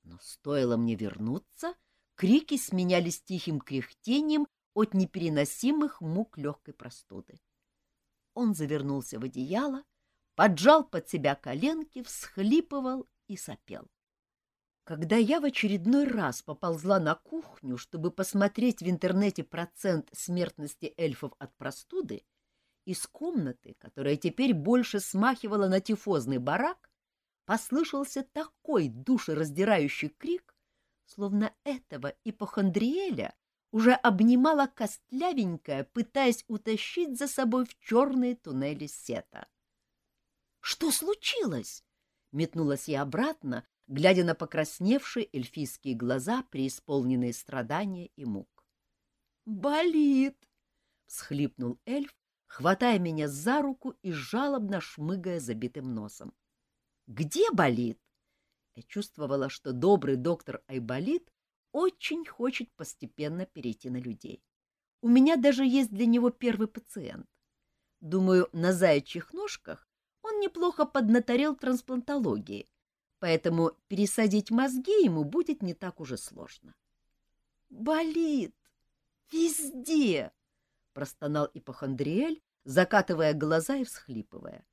Но стоило мне вернуться, крики сменялись тихим кряхтением от непереносимых мук легкой простуды. Он завернулся в одеяло, поджал под себя коленки, всхлипывал и сопел. Когда я в очередной раз поползла на кухню, чтобы посмотреть в интернете процент смертности эльфов от простуды, из комнаты, которая теперь больше смахивала на тифозный барак, послышался такой душераздирающий крик, словно этого ипохондриэля уже обнимала костлявенькая, пытаясь утащить за собой в черные туннели сета. — Что случилось? — метнулась я обратно, глядя на покрасневшие эльфийские глаза, преисполненные страдания и мук. — Болит! — всхлипнул эльф, хватая меня за руку и жалобно шмыгая забитым носом. — Где болит? Я чувствовала, что добрый доктор Айболит очень хочет постепенно перейти на людей. У меня даже есть для него первый пациент. Думаю, на заячьих ножках он неплохо поднаторел трансплантологии, поэтому пересадить мозги ему будет не так уже сложно. «Болит! Везде!» — простонал ипохондриэль, закатывая глаза и всхлипывая.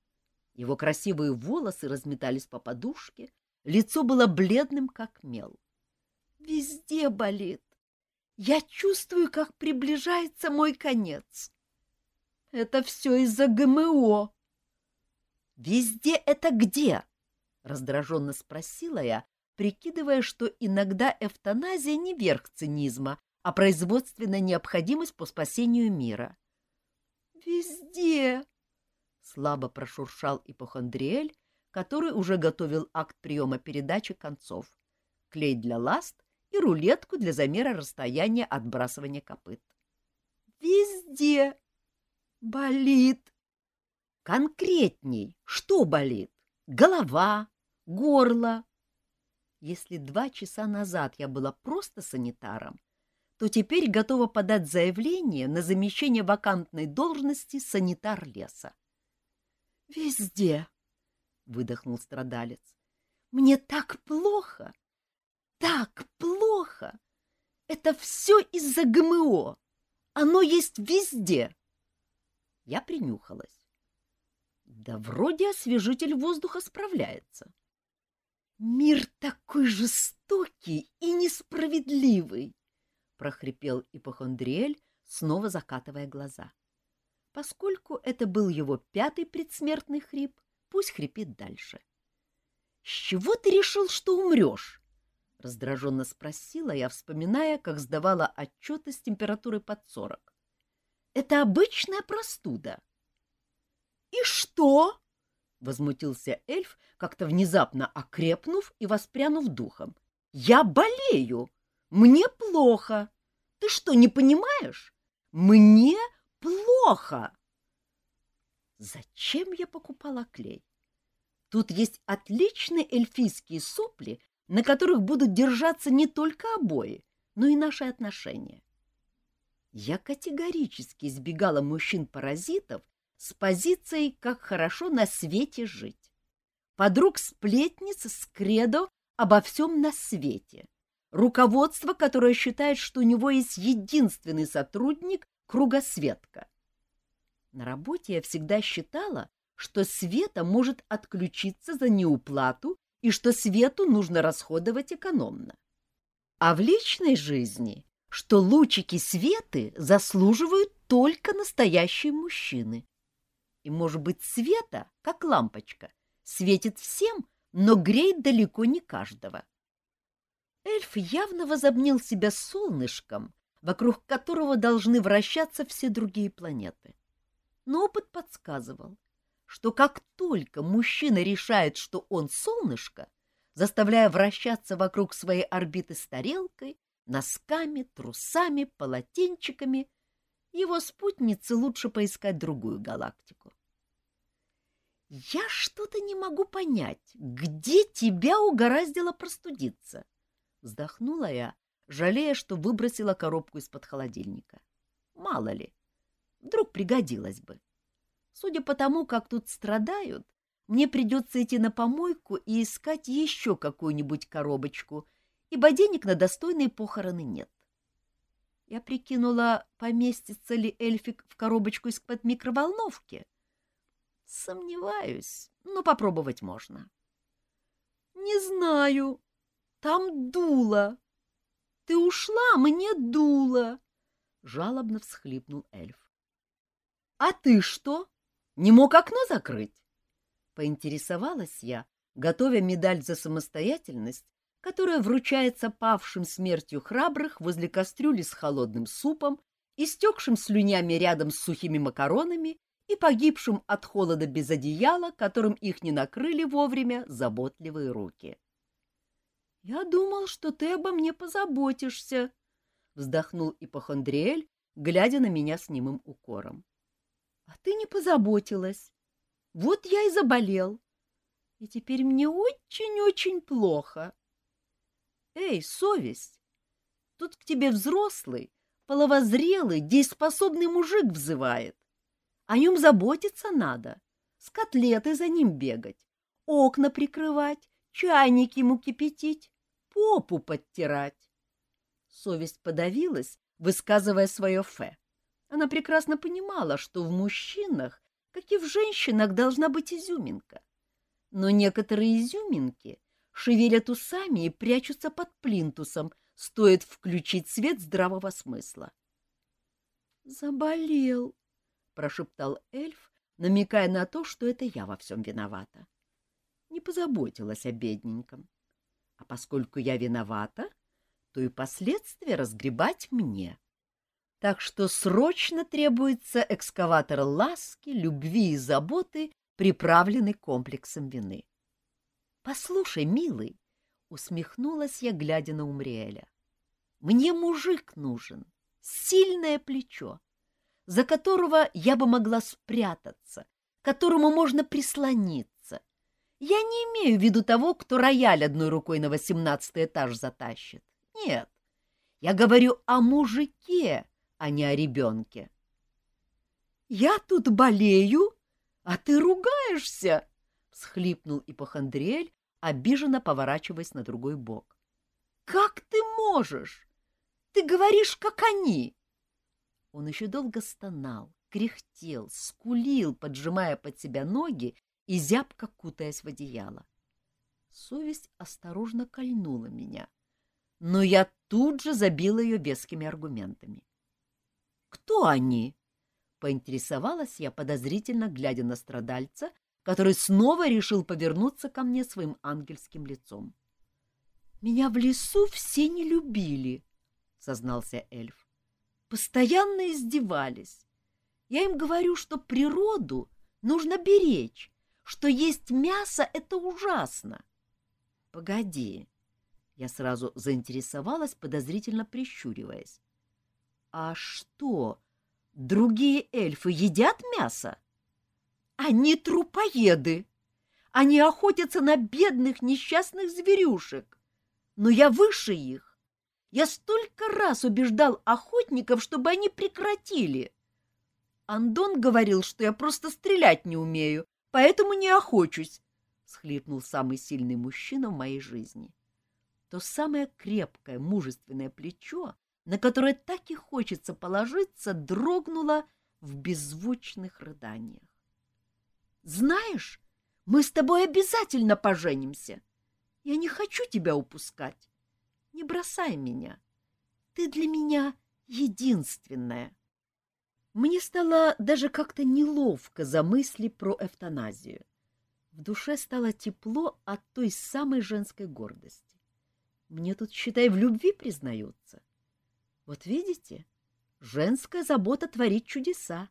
Его красивые волосы разметались по подушке, лицо было бледным, как мел. Везде болит. Я чувствую, как приближается мой конец. Это все из-за ГМО. Везде это где? Раздраженно спросила я, прикидывая, что иногда эвтаназия не верх цинизма, а производственная необходимость по спасению мира. Везде! Слабо прошуршал ипохондриэль, который уже готовил акт приема передачи концов. Клей для ласт и рулетку для замера расстояния отбрасывания копыт. Везде болит. Конкретней, что болит? Голова, горло. Если два часа назад я была просто санитаром, то теперь готова подать заявление на замещение вакантной должности санитар леса. «Везде!» — выдохнул страдалец. «Мне так плохо! так плохо! Это все из-за ГМО. Оно есть везде. Я принюхалась. Да вроде освежитель воздуха справляется. Мир такой жестокий и несправедливый, прохрипел ипохондриэль, снова закатывая глаза. Поскольку это был его пятый предсмертный хрип, пусть хрипит дальше. — С чего ты решил, что умрешь? — раздраженно спросила я, вспоминая, как сдавала отчеты с температурой под сорок. — Это обычная простуда. — И что? — возмутился эльф, как-то внезапно окрепнув и воспрянув духом. — Я болею! Мне плохо! Ты что, не понимаешь? Мне плохо! Зачем я покупала клей? Тут есть отличные эльфийские сопли на которых будут держаться не только обои, но и наши отношения. Я категорически избегала мужчин-паразитов с позицией «как хорошо на свете жить». Подруг-сплетниц с кредо обо всем на свете. Руководство, которое считает, что у него есть единственный сотрудник — кругосветка. На работе я всегда считала, что Света может отключиться за неуплату и что Свету нужно расходовать экономно. А в личной жизни что лучики Светы заслуживают только настоящие мужчины. И, может быть, Света, как лампочка, светит всем, но греет далеко не каждого. Эльф явно возобнил себя солнышком, вокруг которого должны вращаться все другие планеты. Но опыт подсказывал, что как только мужчина решает, что он солнышко, заставляя вращаться вокруг своей орбиты с тарелкой, носками, трусами, полотенчиками, его спутнице лучше поискать другую галактику. «Я что-то не могу понять, где тебя угораздило простудиться?» Вздохнула я, жалея, что выбросила коробку из-под холодильника. Мало ли, вдруг пригодилось бы. Судя по тому, как тут страдают, мне придется идти на помойку и искать еще какую-нибудь коробочку — ибо денег на достойные похороны нет. Я прикинула, поместится ли эльфик в коробочку из-под микроволновки. Сомневаюсь, но попробовать можно. — Не знаю. Там дуло. Ты ушла, мне дуло. Жалобно всхлипнул эльф. — А ты что? Не мог окно закрыть? Поинтересовалась я, готовя медаль за самостоятельность которая вручается павшим смертью храбрых возле кастрюли с холодным супом, истекшим слюнями рядом с сухими макаронами и погибшим от холода без одеяла, которым их не накрыли вовремя заботливые руки. — Я думал, что ты обо мне позаботишься, — вздохнул ипохондриэль, глядя на меня с немым укором. — А ты не позаботилась. Вот я и заболел. И теперь мне очень-очень плохо. — Эй, совесть! Тут к тебе взрослый, половозрелый, дееспособный мужик взывает. О нем заботиться надо, с котлетой за ним бегать, окна прикрывать, чайник ему кипятить, попу подтирать. Совесть подавилась, высказывая свое фе. Она прекрасно понимала, что в мужчинах, как и в женщинах, должна быть изюминка. Но некоторые изюминки шевелят усами и прячутся под плинтусом, стоит включить свет здравого смысла. «Заболел», — прошептал эльф, намекая на то, что это я во всем виновата. Не позаботилась о бедненьком. А поскольку я виновата, то и последствия разгребать мне. Так что срочно требуется экскаватор ласки, любви и заботы, приправленный комплексом вины. Послушай, милый, усмехнулась я, глядя на Умриэля. Мне мужик нужен, сильное плечо, за которого я бы могла спрятаться, которому можно прислониться. Я не имею в виду того, кто рояль одной рукой на восемнадцатый этаж затащит. Нет, я говорю о мужике, а не о ребенке. — Я тут болею, а ты ругаешься, — всхлипнул Ипохондрель, обиженно поворачиваясь на другой бок. «Как ты можешь? Ты говоришь, как они!» Он еще долго стонал, кряхтел, скулил, поджимая под себя ноги и зябко кутаясь в одеяло. Совесть осторожно кольнула меня, но я тут же забила ее вескими аргументами. «Кто они?» — поинтересовалась я, подозрительно глядя на страдальца, который снова решил повернуться ко мне своим ангельским лицом. «Меня в лесу все не любили», — сознался эльф. «Постоянно издевались. Я им говорю, что природу нужно беречь, что есть мясо — это ужасно». «Погоди», — я сразу заинтересовалась, подозрительно прищуриваясь. «А что, другие эльфы едят мясо?» Они трупоеды. Они охотятся на бедных несчастных зверюшек. Но я выше их. Я столько раз убеждал охотников, чтобы они прекратили. Андон говорил, что я просто стрелять не умею, поэтому не охочусь, — схлипнул самый сильный мужчина в моей жизни. То самое крепкое, мужественное плечо, на которое так и хочется положиться, дрогнуло в беззвучных рыданиях. «Знаешь, мы с тобой обязательно поженимся. Я не хочу тебя упускать. Не бросай меня. Ты для меня единственная». Мне стало даже как-то неловко за мысли про эвтаназию. В душе стало тепло от той самой женской гордости. Мне тут, считай, в любви признаются. Вот видите, женская забота творит чудеса.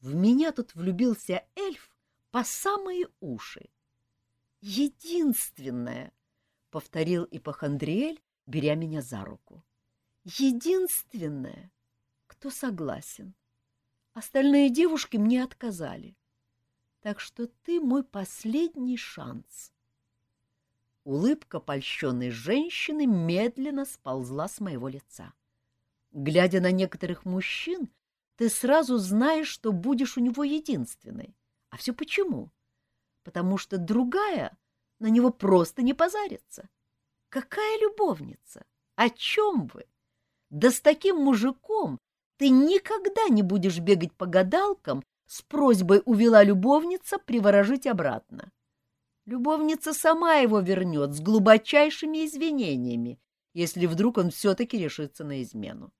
В меня тут влюбился эльф по самые уши. «Единственное!» — повторил Ипохандриэль, беря меня за руку. «Единственное, кто согласен. Остальные девушки мне отказали. Так что ты мой последний шанс. Улыбка польщенной женщины медленно сползла с моего лица. Глядя на некоторых мужчин, ты сразу знаешь, что будешь у него единственной. А все почему? Потому что другая на него просто не позарится. Какая любовница? О чем вы? Да с таким мужиком ты никогда не будешь бегать по гадалкам с просьбой увела любовница приворожить обратно. Любовница сама его вернет с глубочайшими извинениями, если вдруг он все-таки решится на измену.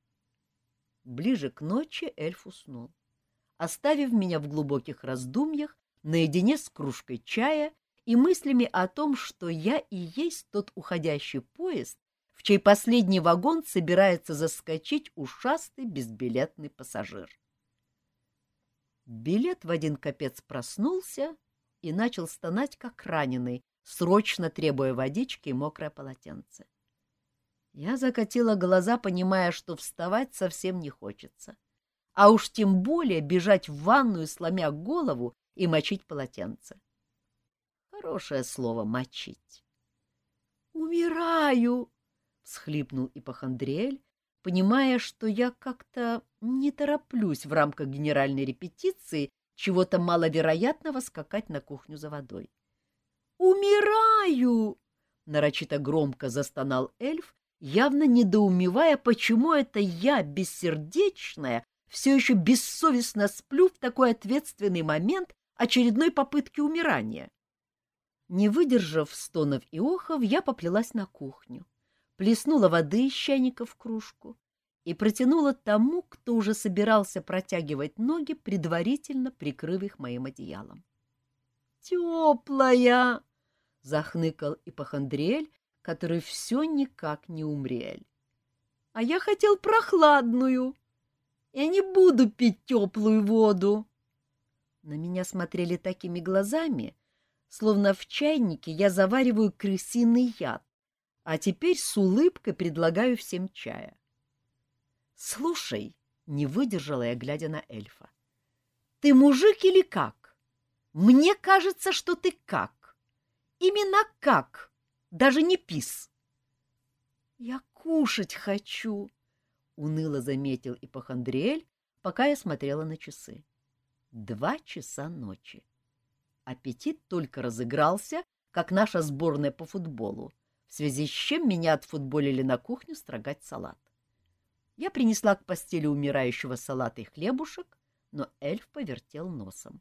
Ближе к ночи эльф уснул, оставив меня в глубоких раздумьях наедине с кружкой чая и мыслями о том, что я и есть тот уходящий поезд, в чей последний вагон собирается заскочить ушастый безбилетный пассажир. Билет в один капец проснулся и начал стонать, как раненый, срочно требуя водички и мокрое полотенце. Я закатила глаза, понимая, что вставать совсем не хочется, а уж тем более бежать в ванную, сломя голову и мочить полотенце. Хорошее слово «мочить». «Умираю!» Всхлипнул Ипохандриэль, понимая, что я как-то не тороплюсь в рамках генеральной репетиции чего-то маловероятного скакать на кухню за водой. «Умираю!» — нарочито громко застонал эльф, явно недоумевая, почему это я, бессердечная, все еще бессовестно сплю в такой ответственный момент очередной попытки умирания. Не выдержав стонов и охов, я поплелась на кухню плеснула воды из чайника в кружку и протянула тому, кто уже собирался протягивать ноги, предварительно прикрыв их моим одеялом. «Теплая!» — захныкал Ипохандриэль, который все никак не умрель. «А я хотел прохладную. Я не буду пить теплую воду!» На меня смотрели такими глазами, словно в чайнике я завариваю крысиный яд, а теперь с улыбкой предлагаю всем чая. «Слушай», — не выдержала я, глядя на эльфа, — «ты мужик или как? Мне кажется, что ты как. Именно как, даже не пис». «Я кушать хочу», — уныло заметил Ипохандриэль, пока я смотрела на часы. Два часа ночи. Аппетит только разыгрался, как наша сборная по футболу, в связи с чем меня отфутболили на кухню строгать салат. Я принесла к постели умирающего салата и хлебушек, но эльф повертел носом.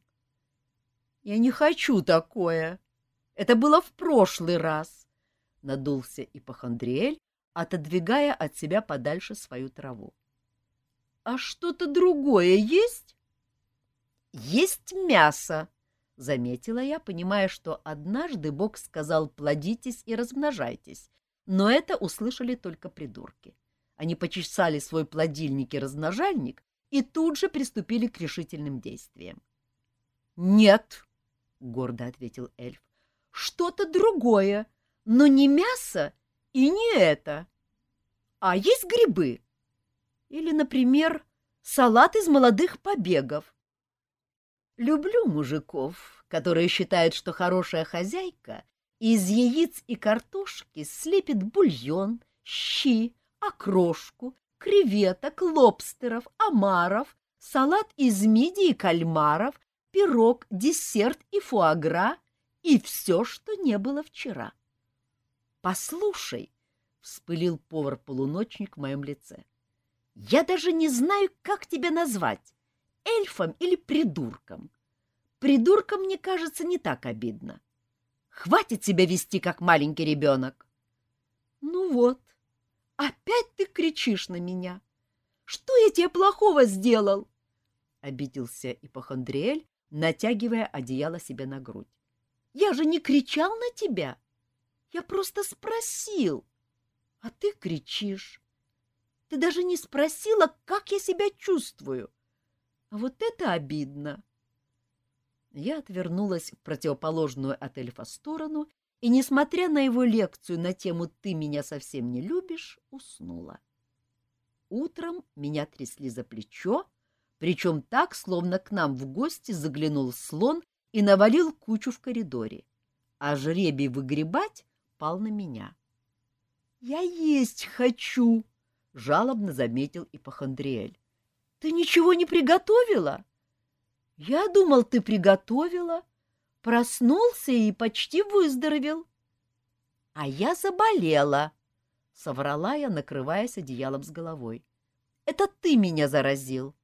— Я не хочу такое. Это было в прошлый раз, — надулся Ипохандриэль, отодвигая от себя подальше свою траву. — А что-то другое есть? — Есть мясо, — заметила я, понимая, что однажды Бог сказал «плодитесь и размножайтесь», но это услышали только придурки. Они почесали свой плодильник и размножальник и тут же приступили к решительным действиям. «Нет», — гордо ответил эльф, — «что-то другое, но не мясо и не это. А есть грибы. Или, например, салат из молодых побегов. Люблю мужиков, которые считают, что хорошая хозяйка из яиц и картошки слепит бульон, щи, окрошку, креветок, лобстеров, омаров, салат из мидии и кальмаров, пирог, десерт и фуагра и все, что не было вчера. «Послушай», — вспылил повар-полуночник в моем лице, — «я даже не знаю, как тебя назвать, эльфом или придурком. Придурком, мне кажется, не так обидно. Хватит себя вести, как маленький ребенок». «Ну вот, опять ты кричишь на меня. Что я тебе плохого сделал?» — обиделся Ипохондриэль, натягивая одеяло себе на грудь. «Я же не кричал на тебя!» Я просто спросил, а ты кричишь. Ты даже не спросила, как я себя чувствую. А вот это обидно. Я отвернулась в противоположную от эльфа сторону и, несмотря на его лекцию на тему «ты меня совсем не любишь», уснула. Утром меня трясли за плечо, причем так, словно к нам в гости заглянул слон и навалил кучу в коридоре. А жребий выгребать пал на меня. — Я есть хочу, — жалобно заметил Ипохондриэль. — Ты ничего не приготовила? — Я думал, ты приготовила. Проснулся и почти выздоровел. — А я заболела, — соврала я, накрываясь одеялом с головой. — Это ты меня заразил.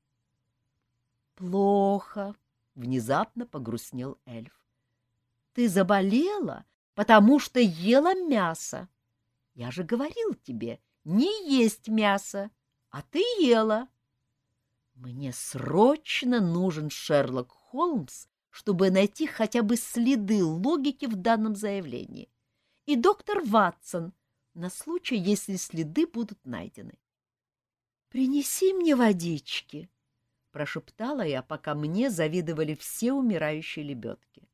— Плохо, — внезапно погрустнел эльф. — Ты заболела? — потому что ела мясо. Я же говорил тебе, не есть мясо, а ты ела. Мне срочно нужен Шерлок Холмс, чтобы найти хотя бы следы логики в данном заявлении. И доктор Ватсон на случай, если следы будут найдены. «Принеси мне водички», — прошептала я, пока мне завидовали все умирающие лебедки.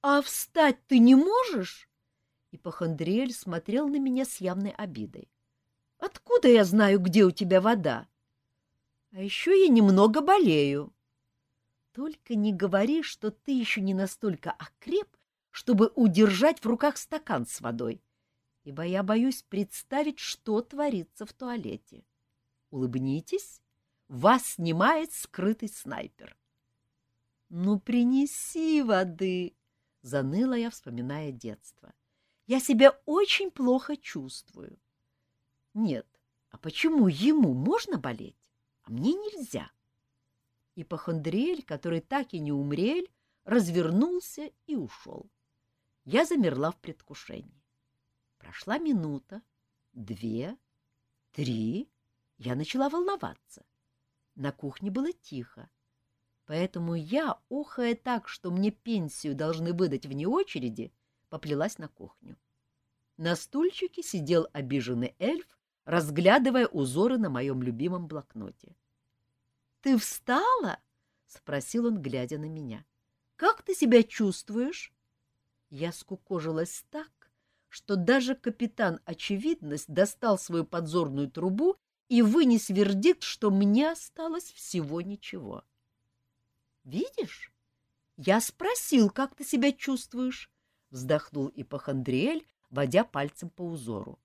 «А встать ты не можешь?» И Пахандриэль смотрел на меня с явной обидой. «Откуда я знаю, где у тебя вода? А еще я немного болею». «Только не говори, что ты еще не настолько окреп, чтобы удержать в руках стакан с водой, ибо я боюсь представить, что творится в туалете. Улыбнитесь, вас снимает скрытый снайпер». «Ну, принеси воды!» — заныла я, вспоминая детство. «Я себя очень плохо чувствую». «Нет, а почему ему можно болеть, а мне нельзя?» Ипохондрель, который так и не умрель, развернулся и ушел. Я замерла в предвкушении. Прошла минута, две, три. Я начала волноваться. На кухне было тихо. Поэтому я, охая так, что мне пенсию должны выдать вне очереди, поплелась на кухню. На стульчике сидел обиженный эльф, разглядывая узоры на моем любимом блокноте. — Ты встала? — спросил он, глядя на меня. — Как ты себя чувствуешь? Я скукожилась так, что даже капитан Очевидность достал свою подзорную трубу и вынес вердикт, что мне осталось всего ничего. — Видишь? Я спросил, как ты себя чувствуешь, вздохнул Ипохондриэль, водя пальцем по узору.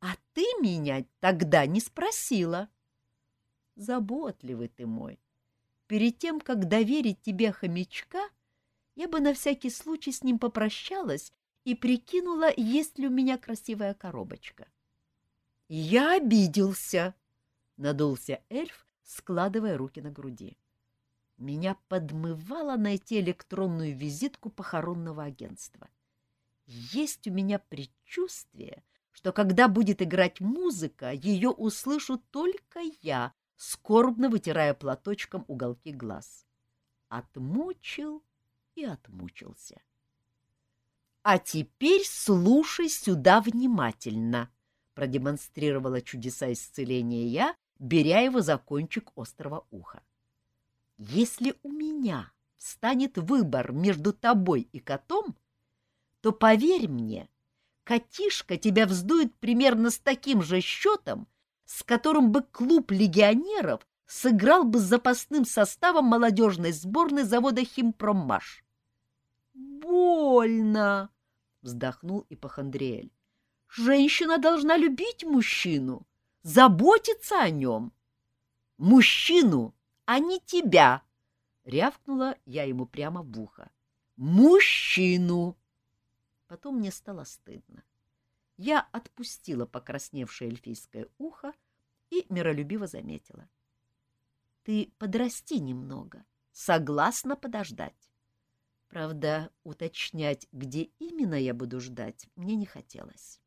А ты меня тогда не спросила. Заботливый ты мой. Перед тем, как доверить тебе хомячка, я бы на всякий случай с ним попрощалась и прикинула, есть ли у меня красивая коробочка. Я обиделся, надулся эльф, складывая руки на груди. Меня подмывало найти электронную визитку похоронного агентства. Есть у меня предчувствие, что когда будет играть музыка, ее услышу только я, скорбно вытирая платочком уголки глаз. Отмучил и отмучился. «А теперь слушай сюда внимательно», — продемонстрировала чудеса исцеления я, беря его за кончик острого уха. Если у меня станет выбор между тобой и котом, то, поверь мне, котишка тебя вздует примерно с таким же счетом, с которым бы клуб легионеров сыграл бы с запасным составом молодежной сборной завода «Химпроммаш». «Больно!» — вздохнул Ипохондриэль. Женщина должна любить мужчину, заботиться о нем. Мужчину, а не тебя, — рявкнула я ему прямо в ухо. Мужчину! Потом мне стало стыдно. Я отпустила покрасневшее эльфийское ухо и миролюбиво заметила. — Ты подрасти немного, согласна подождать. Правда, уточнять, где именно я буду ждать, мне не хотелось.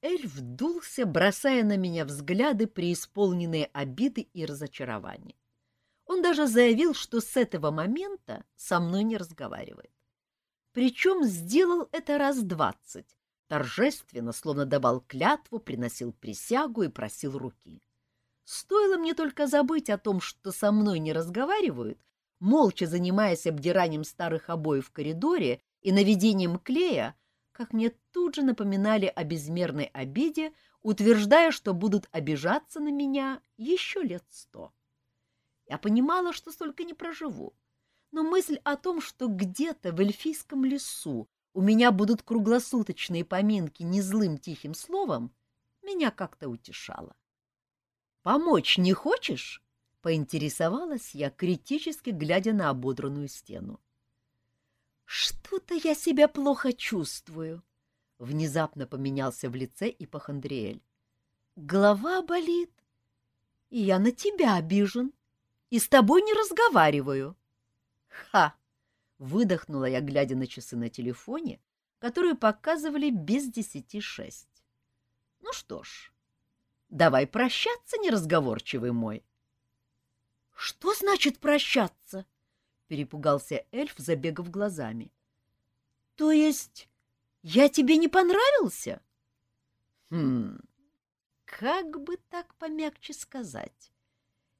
Эльф дулся, бросая на меня взгляды, преисполненные обиды и разочарования. Он даже заявил, что с этого момента со мной не разговаривает. Причем сделал это раз двадцать, торжественно, словно давал клятву, приносил присягу и просил руки. Стоило мне только забыть о том, что со мной не разговаривают, молча занимаясь обдиранием старых обоев в коридоре и наведением клея, как мне тут же напоминали о безмерной обиде, утверждая, что будут обижаться на меня еще лет сто. Я понимала, что столько не проживу, но мысль о том, что где-то в эльфийском лесу у меня будут круглосуточные поминки незлым тихим словом, меня как-то утешала. «Помочь не хочешь?» — поинтересовалась я, критически глядя на ободранную стену. «Что-то я себя плохо чувствую», — внезапно поменялся в лице Ипохандриэль. «Голова болит, и я на тебя обижен, и с тобой не разговариваю». «Ха!» — выдохнула я, глядя на часы на телефоне, которые показывали без десяти шесть. «Ну что ж, давай прощаться, неразговорчивый мой». «Что значит прощаться?» — перепугался эльф, забегав глазами. — То есть я тебе не понравился? — Хм, как бы так помягче сказать?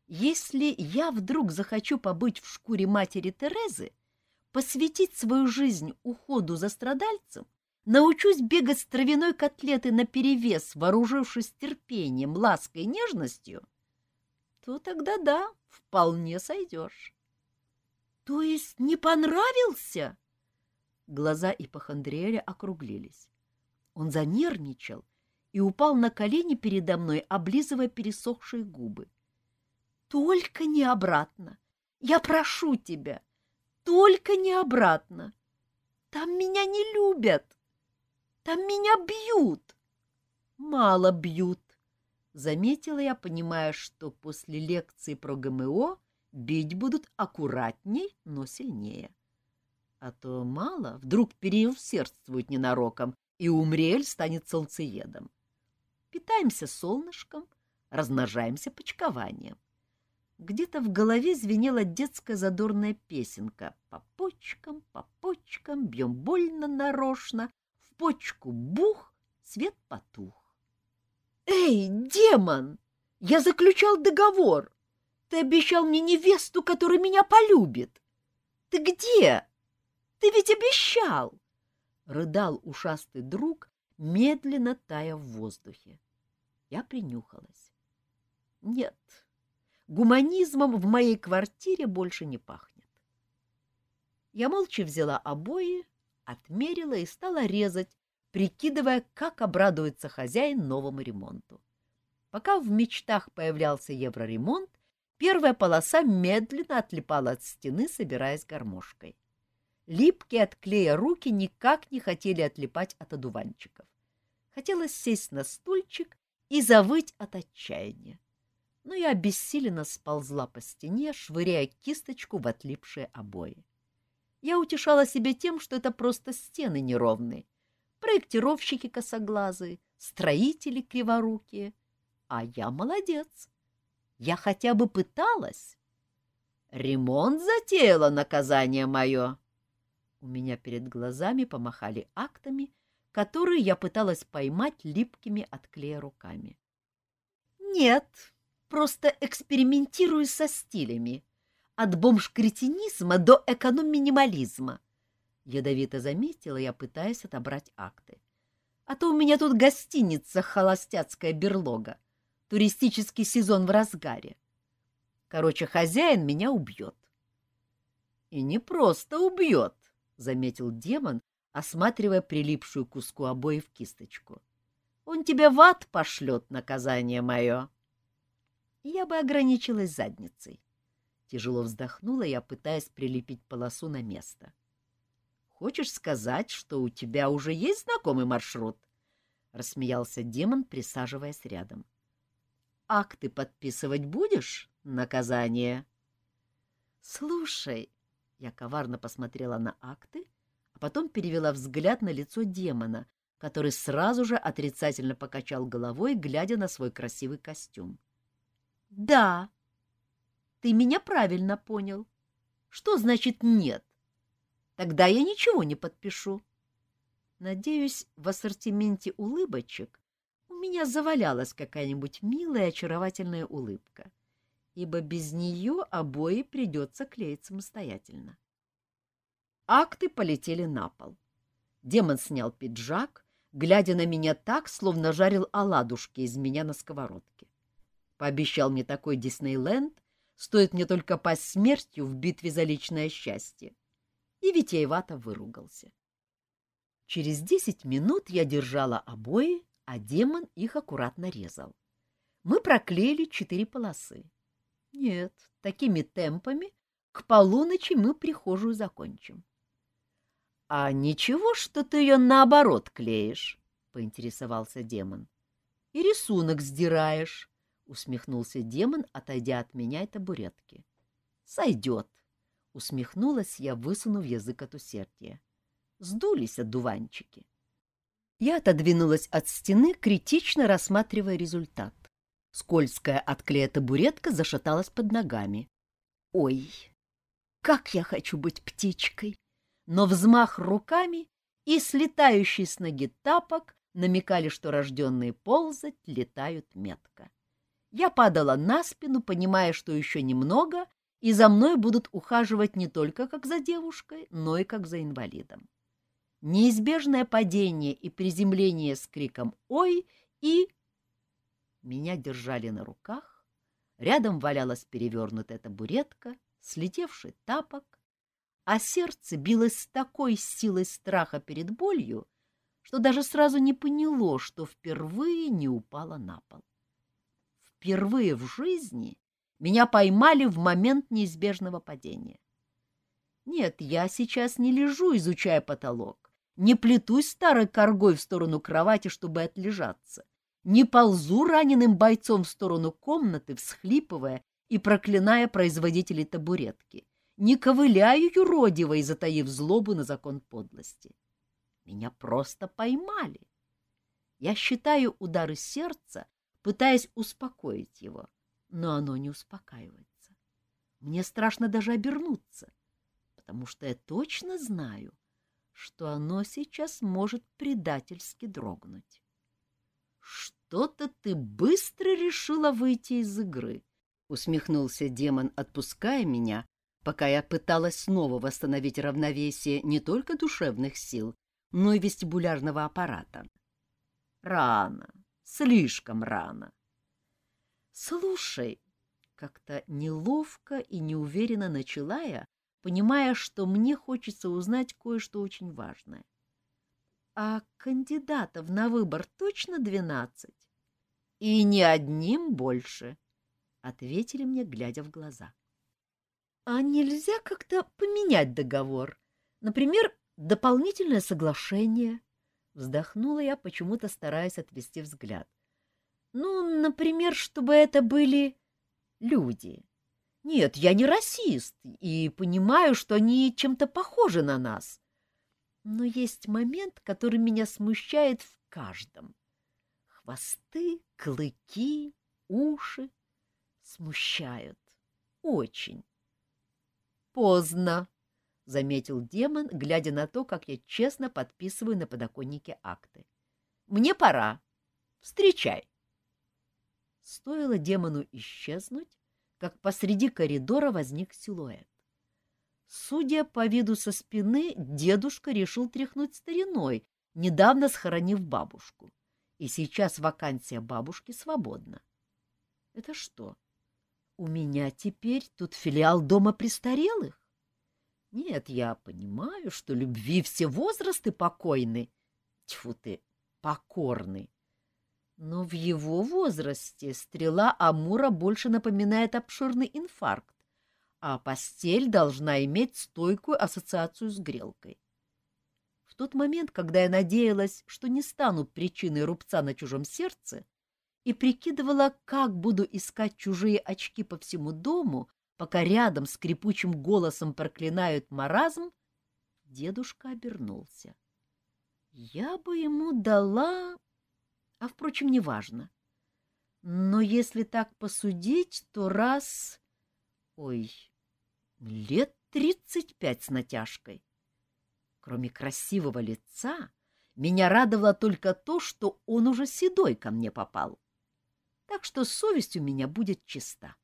Если я вдруг захочу побыть в шкуре матери Терезы, посвятить свою жизнь уходу за страдальцем, научусь бегать с травяной котлеты наперевес, вооружившись терпением, лаской и нежностью, то тогда да, вполне сойдешь. То есть не понравился? Глаза Ипохандриэля округлились. Он занервничал и упал на колени передо мной, облизывая пересохшие губы. Только не обратно. Я прошу тебя, только не обратно. Там меня не любят. Там меня бьют. Мало бьют, заметила я, понимая, что после лекции про ГМО Бить будут аккуратней, но сильнее. А то мало, вдруг переусердствует ненароком, и Умриэль станет солнцеедом. Питаемся солнышком, размножаемся почкованием. Где-то в голове звенела детская задорная песенка «По почкам, по почкам, бьем больно нарочно, в почку бух, свет потух». «Эй, демон! Я заключал договор!» Ты обещал мне невесту, которая меня полюбит. Ты где? Ты ведь обещал!» Рыдал ушастый друг, медленно тая в воздухе. Я принюхалась. «Нет, гуманизмом в моей квартире больше не пахнет». Я молча взяла обои, отмерила и стала резать, прикидывая, как обрадуется хозяин новому ремонту. Пока в мечтах появлялся евроремонт, Первая полоса медленно отлипала от стены, собираясь гармошкой. Липкие от клея руки никак не хотели отлипать от одуванчиков. Хотелось сесть на стульчик и завыть от отчаяния. Но я обессиленно сползла по стене, швыряя кисточку в отлипшие обои. Я утешала себя тем, что это просто стены неровные, проектировщики косоглазые, строители криворукие, а я молодец. Я хотя бы пыталась. Ремонт затеяла наказание мое. У меня перед глазами помахали актами, которые я пыталась поймать липкими от клея руками. Нет, просто экспериментирую со стилями. От бомж-кретинизма до эконом-минимализма. Ядовито заметила я, пытаясь отобрать акты. А то у меня тут гостиница холостяцкая берлога туристический сезон в разгаре. Короче, хозяин меня убьет. — И не просто убьет, — заметил демон, осматривая прилипшую куску обоев кисточку. Он тебе в ад пошлет, наказание мое. Я бы ограничилась задницей. Тяжело вздохнула я, пытаясь прилепить полосу на место. Хочешь сказать, что у тебя уже есть знакомый маршрут? — рассмеялся демон, присаживаясь рядом. — Акты подписывать будешь? Наказание. — Слушай, я коварно посмотрела на акты, а потом перевела взгляд на лицо демона, который сразу же отрицательно покачал головой, глядя на свой красивый костюм. — Да, ты меня правильно понял. Что значит «нет»? Тогда я ничего не подпишу. Надеюсь, в ассортименте улыбочек у меня завалялась какая-нибудь милая очаровательная улыбка, ибо без нее обои придется клеить самостоятельно. Акты полетели на пол. Демон снял пиджак, глядя на меня так, словно жарил оладушки из меня на сковородке. Пообещал мне такой Диснейленд, стоит мне только пасть смертью в битве за личное счастье и витиевато выругался. Через десять минут я держала обои, а демон их аккуратно резал. Мы проклеили четыре полосы. Нет, такими темпами к полуночи мы прихожую закончим. — А ничего, что ты ее наоборот клеишь? — поинтересовался демон. — И рисунок сдираешь, — усмехнулся демон, отойдя от меня и табуретки. — Сойдет. — усмехнулась я, высунув язык от усердия. Сдулись одуванчики. Я отодвинулась от стены, критично рассматривая результат. Скользкая от клея табуретка зашаталась под ногами. Ой, как я хочу быть птичкой! Но взмах руками и слетающий с ноги тапок намекали, что рожденные ползать летают метко. Я падала на спину, понимая, что еще немного, и за мной будут ухаживать не только как за девушкой, но и как за инвалидом. Неизбежное падение и приземление с криком «Ой!» и... Меня держали на руках, рядом валялась перевернутая табуретка, слетевший тапок, а сердце билось с такой силой страха перед болью, что даже сразу не поняло, что впервые не упало на пол. Впервые в жизни меня поймали в момент неизбежного падения. Нет, я сейчас не лежу, изучая потолок, не плетусь старой коргой в сторону кровати, чтобы отлежаться, не ползу раненым бойцом в сторону комнаты, всхлипывая и проклиная производителей табуретки, не ковыляю юродивой, затаив злобу на закон подлости. Меня просто поймали. Я считаю удары сердца, пытаясь успокоить его. — но оно не успокаивается. Мне страшно даже обернуться, потому что я точно знаю, что оно сейчас может предательски дрогнуть. «Что-то ты быстро решила выйти из игры», — усмехнулся демон, отпуская меня, пока я пыталась снова восстановить равновесие не только душевных сил, но и вестибулярного аппарата. «Рано, слишком рано. «Слушай», — как-то неловко и неуверенно начала я, понимая, что мне хочется узнать кое-что очень важное. «А кандидатов на выбор точно двенадцать?» «И ни одним больше», — ответили мне, глядя в глаза. «А нельзя как-то поменять договор? Например, дополнительное соглашение?» Вздохнула я, почему-то стараясь отвести взгляд. Ну, например, чтобы это были люди. Нет, я не расист и понимаю, что они чем-то похожи на нас. Но есть момент, который меня смущает в каждом. Хвосты, клыки, уши смущают. Очень. Поздно, — заметил демон, глядя на то, как я честно подписываю на подоконнике акты. Мне пора. Встречай. Стоило демону исчезнуть, как посреди коридора возник силуэт. Судя по виду со спины, дедушка решил тряхнуть стариной, недавно схоронив бабушку. И сейчас вакансия бабушки свободна. Это что? У меня теперь тут филиал дома престарелых? Нет, я понимаю, что любви все возрасты покойны. Тьфу ты, покорны. Но в его возрасте стрела Амура больше напоминает обширный инфаркт, а постель должна иметь стойкую ассоциацию с грелкой. В тот момент, когда я надеялась, что не стану причиной рубца на чужом сердце, и прикидывала, как буду искать чужие очки по всему дому, пока рядом скрипучим голосом проклинают маразм, дедушка обернулся. Я бы ему дала... А, впрочем, неважно. Но если так посудить, то раз... Ой, лет тридцать пять с натяжкой. Кроме красивого лица, меня радовало только то, что он уже седой ко мне попал. Так что совесть у меня будет чиста.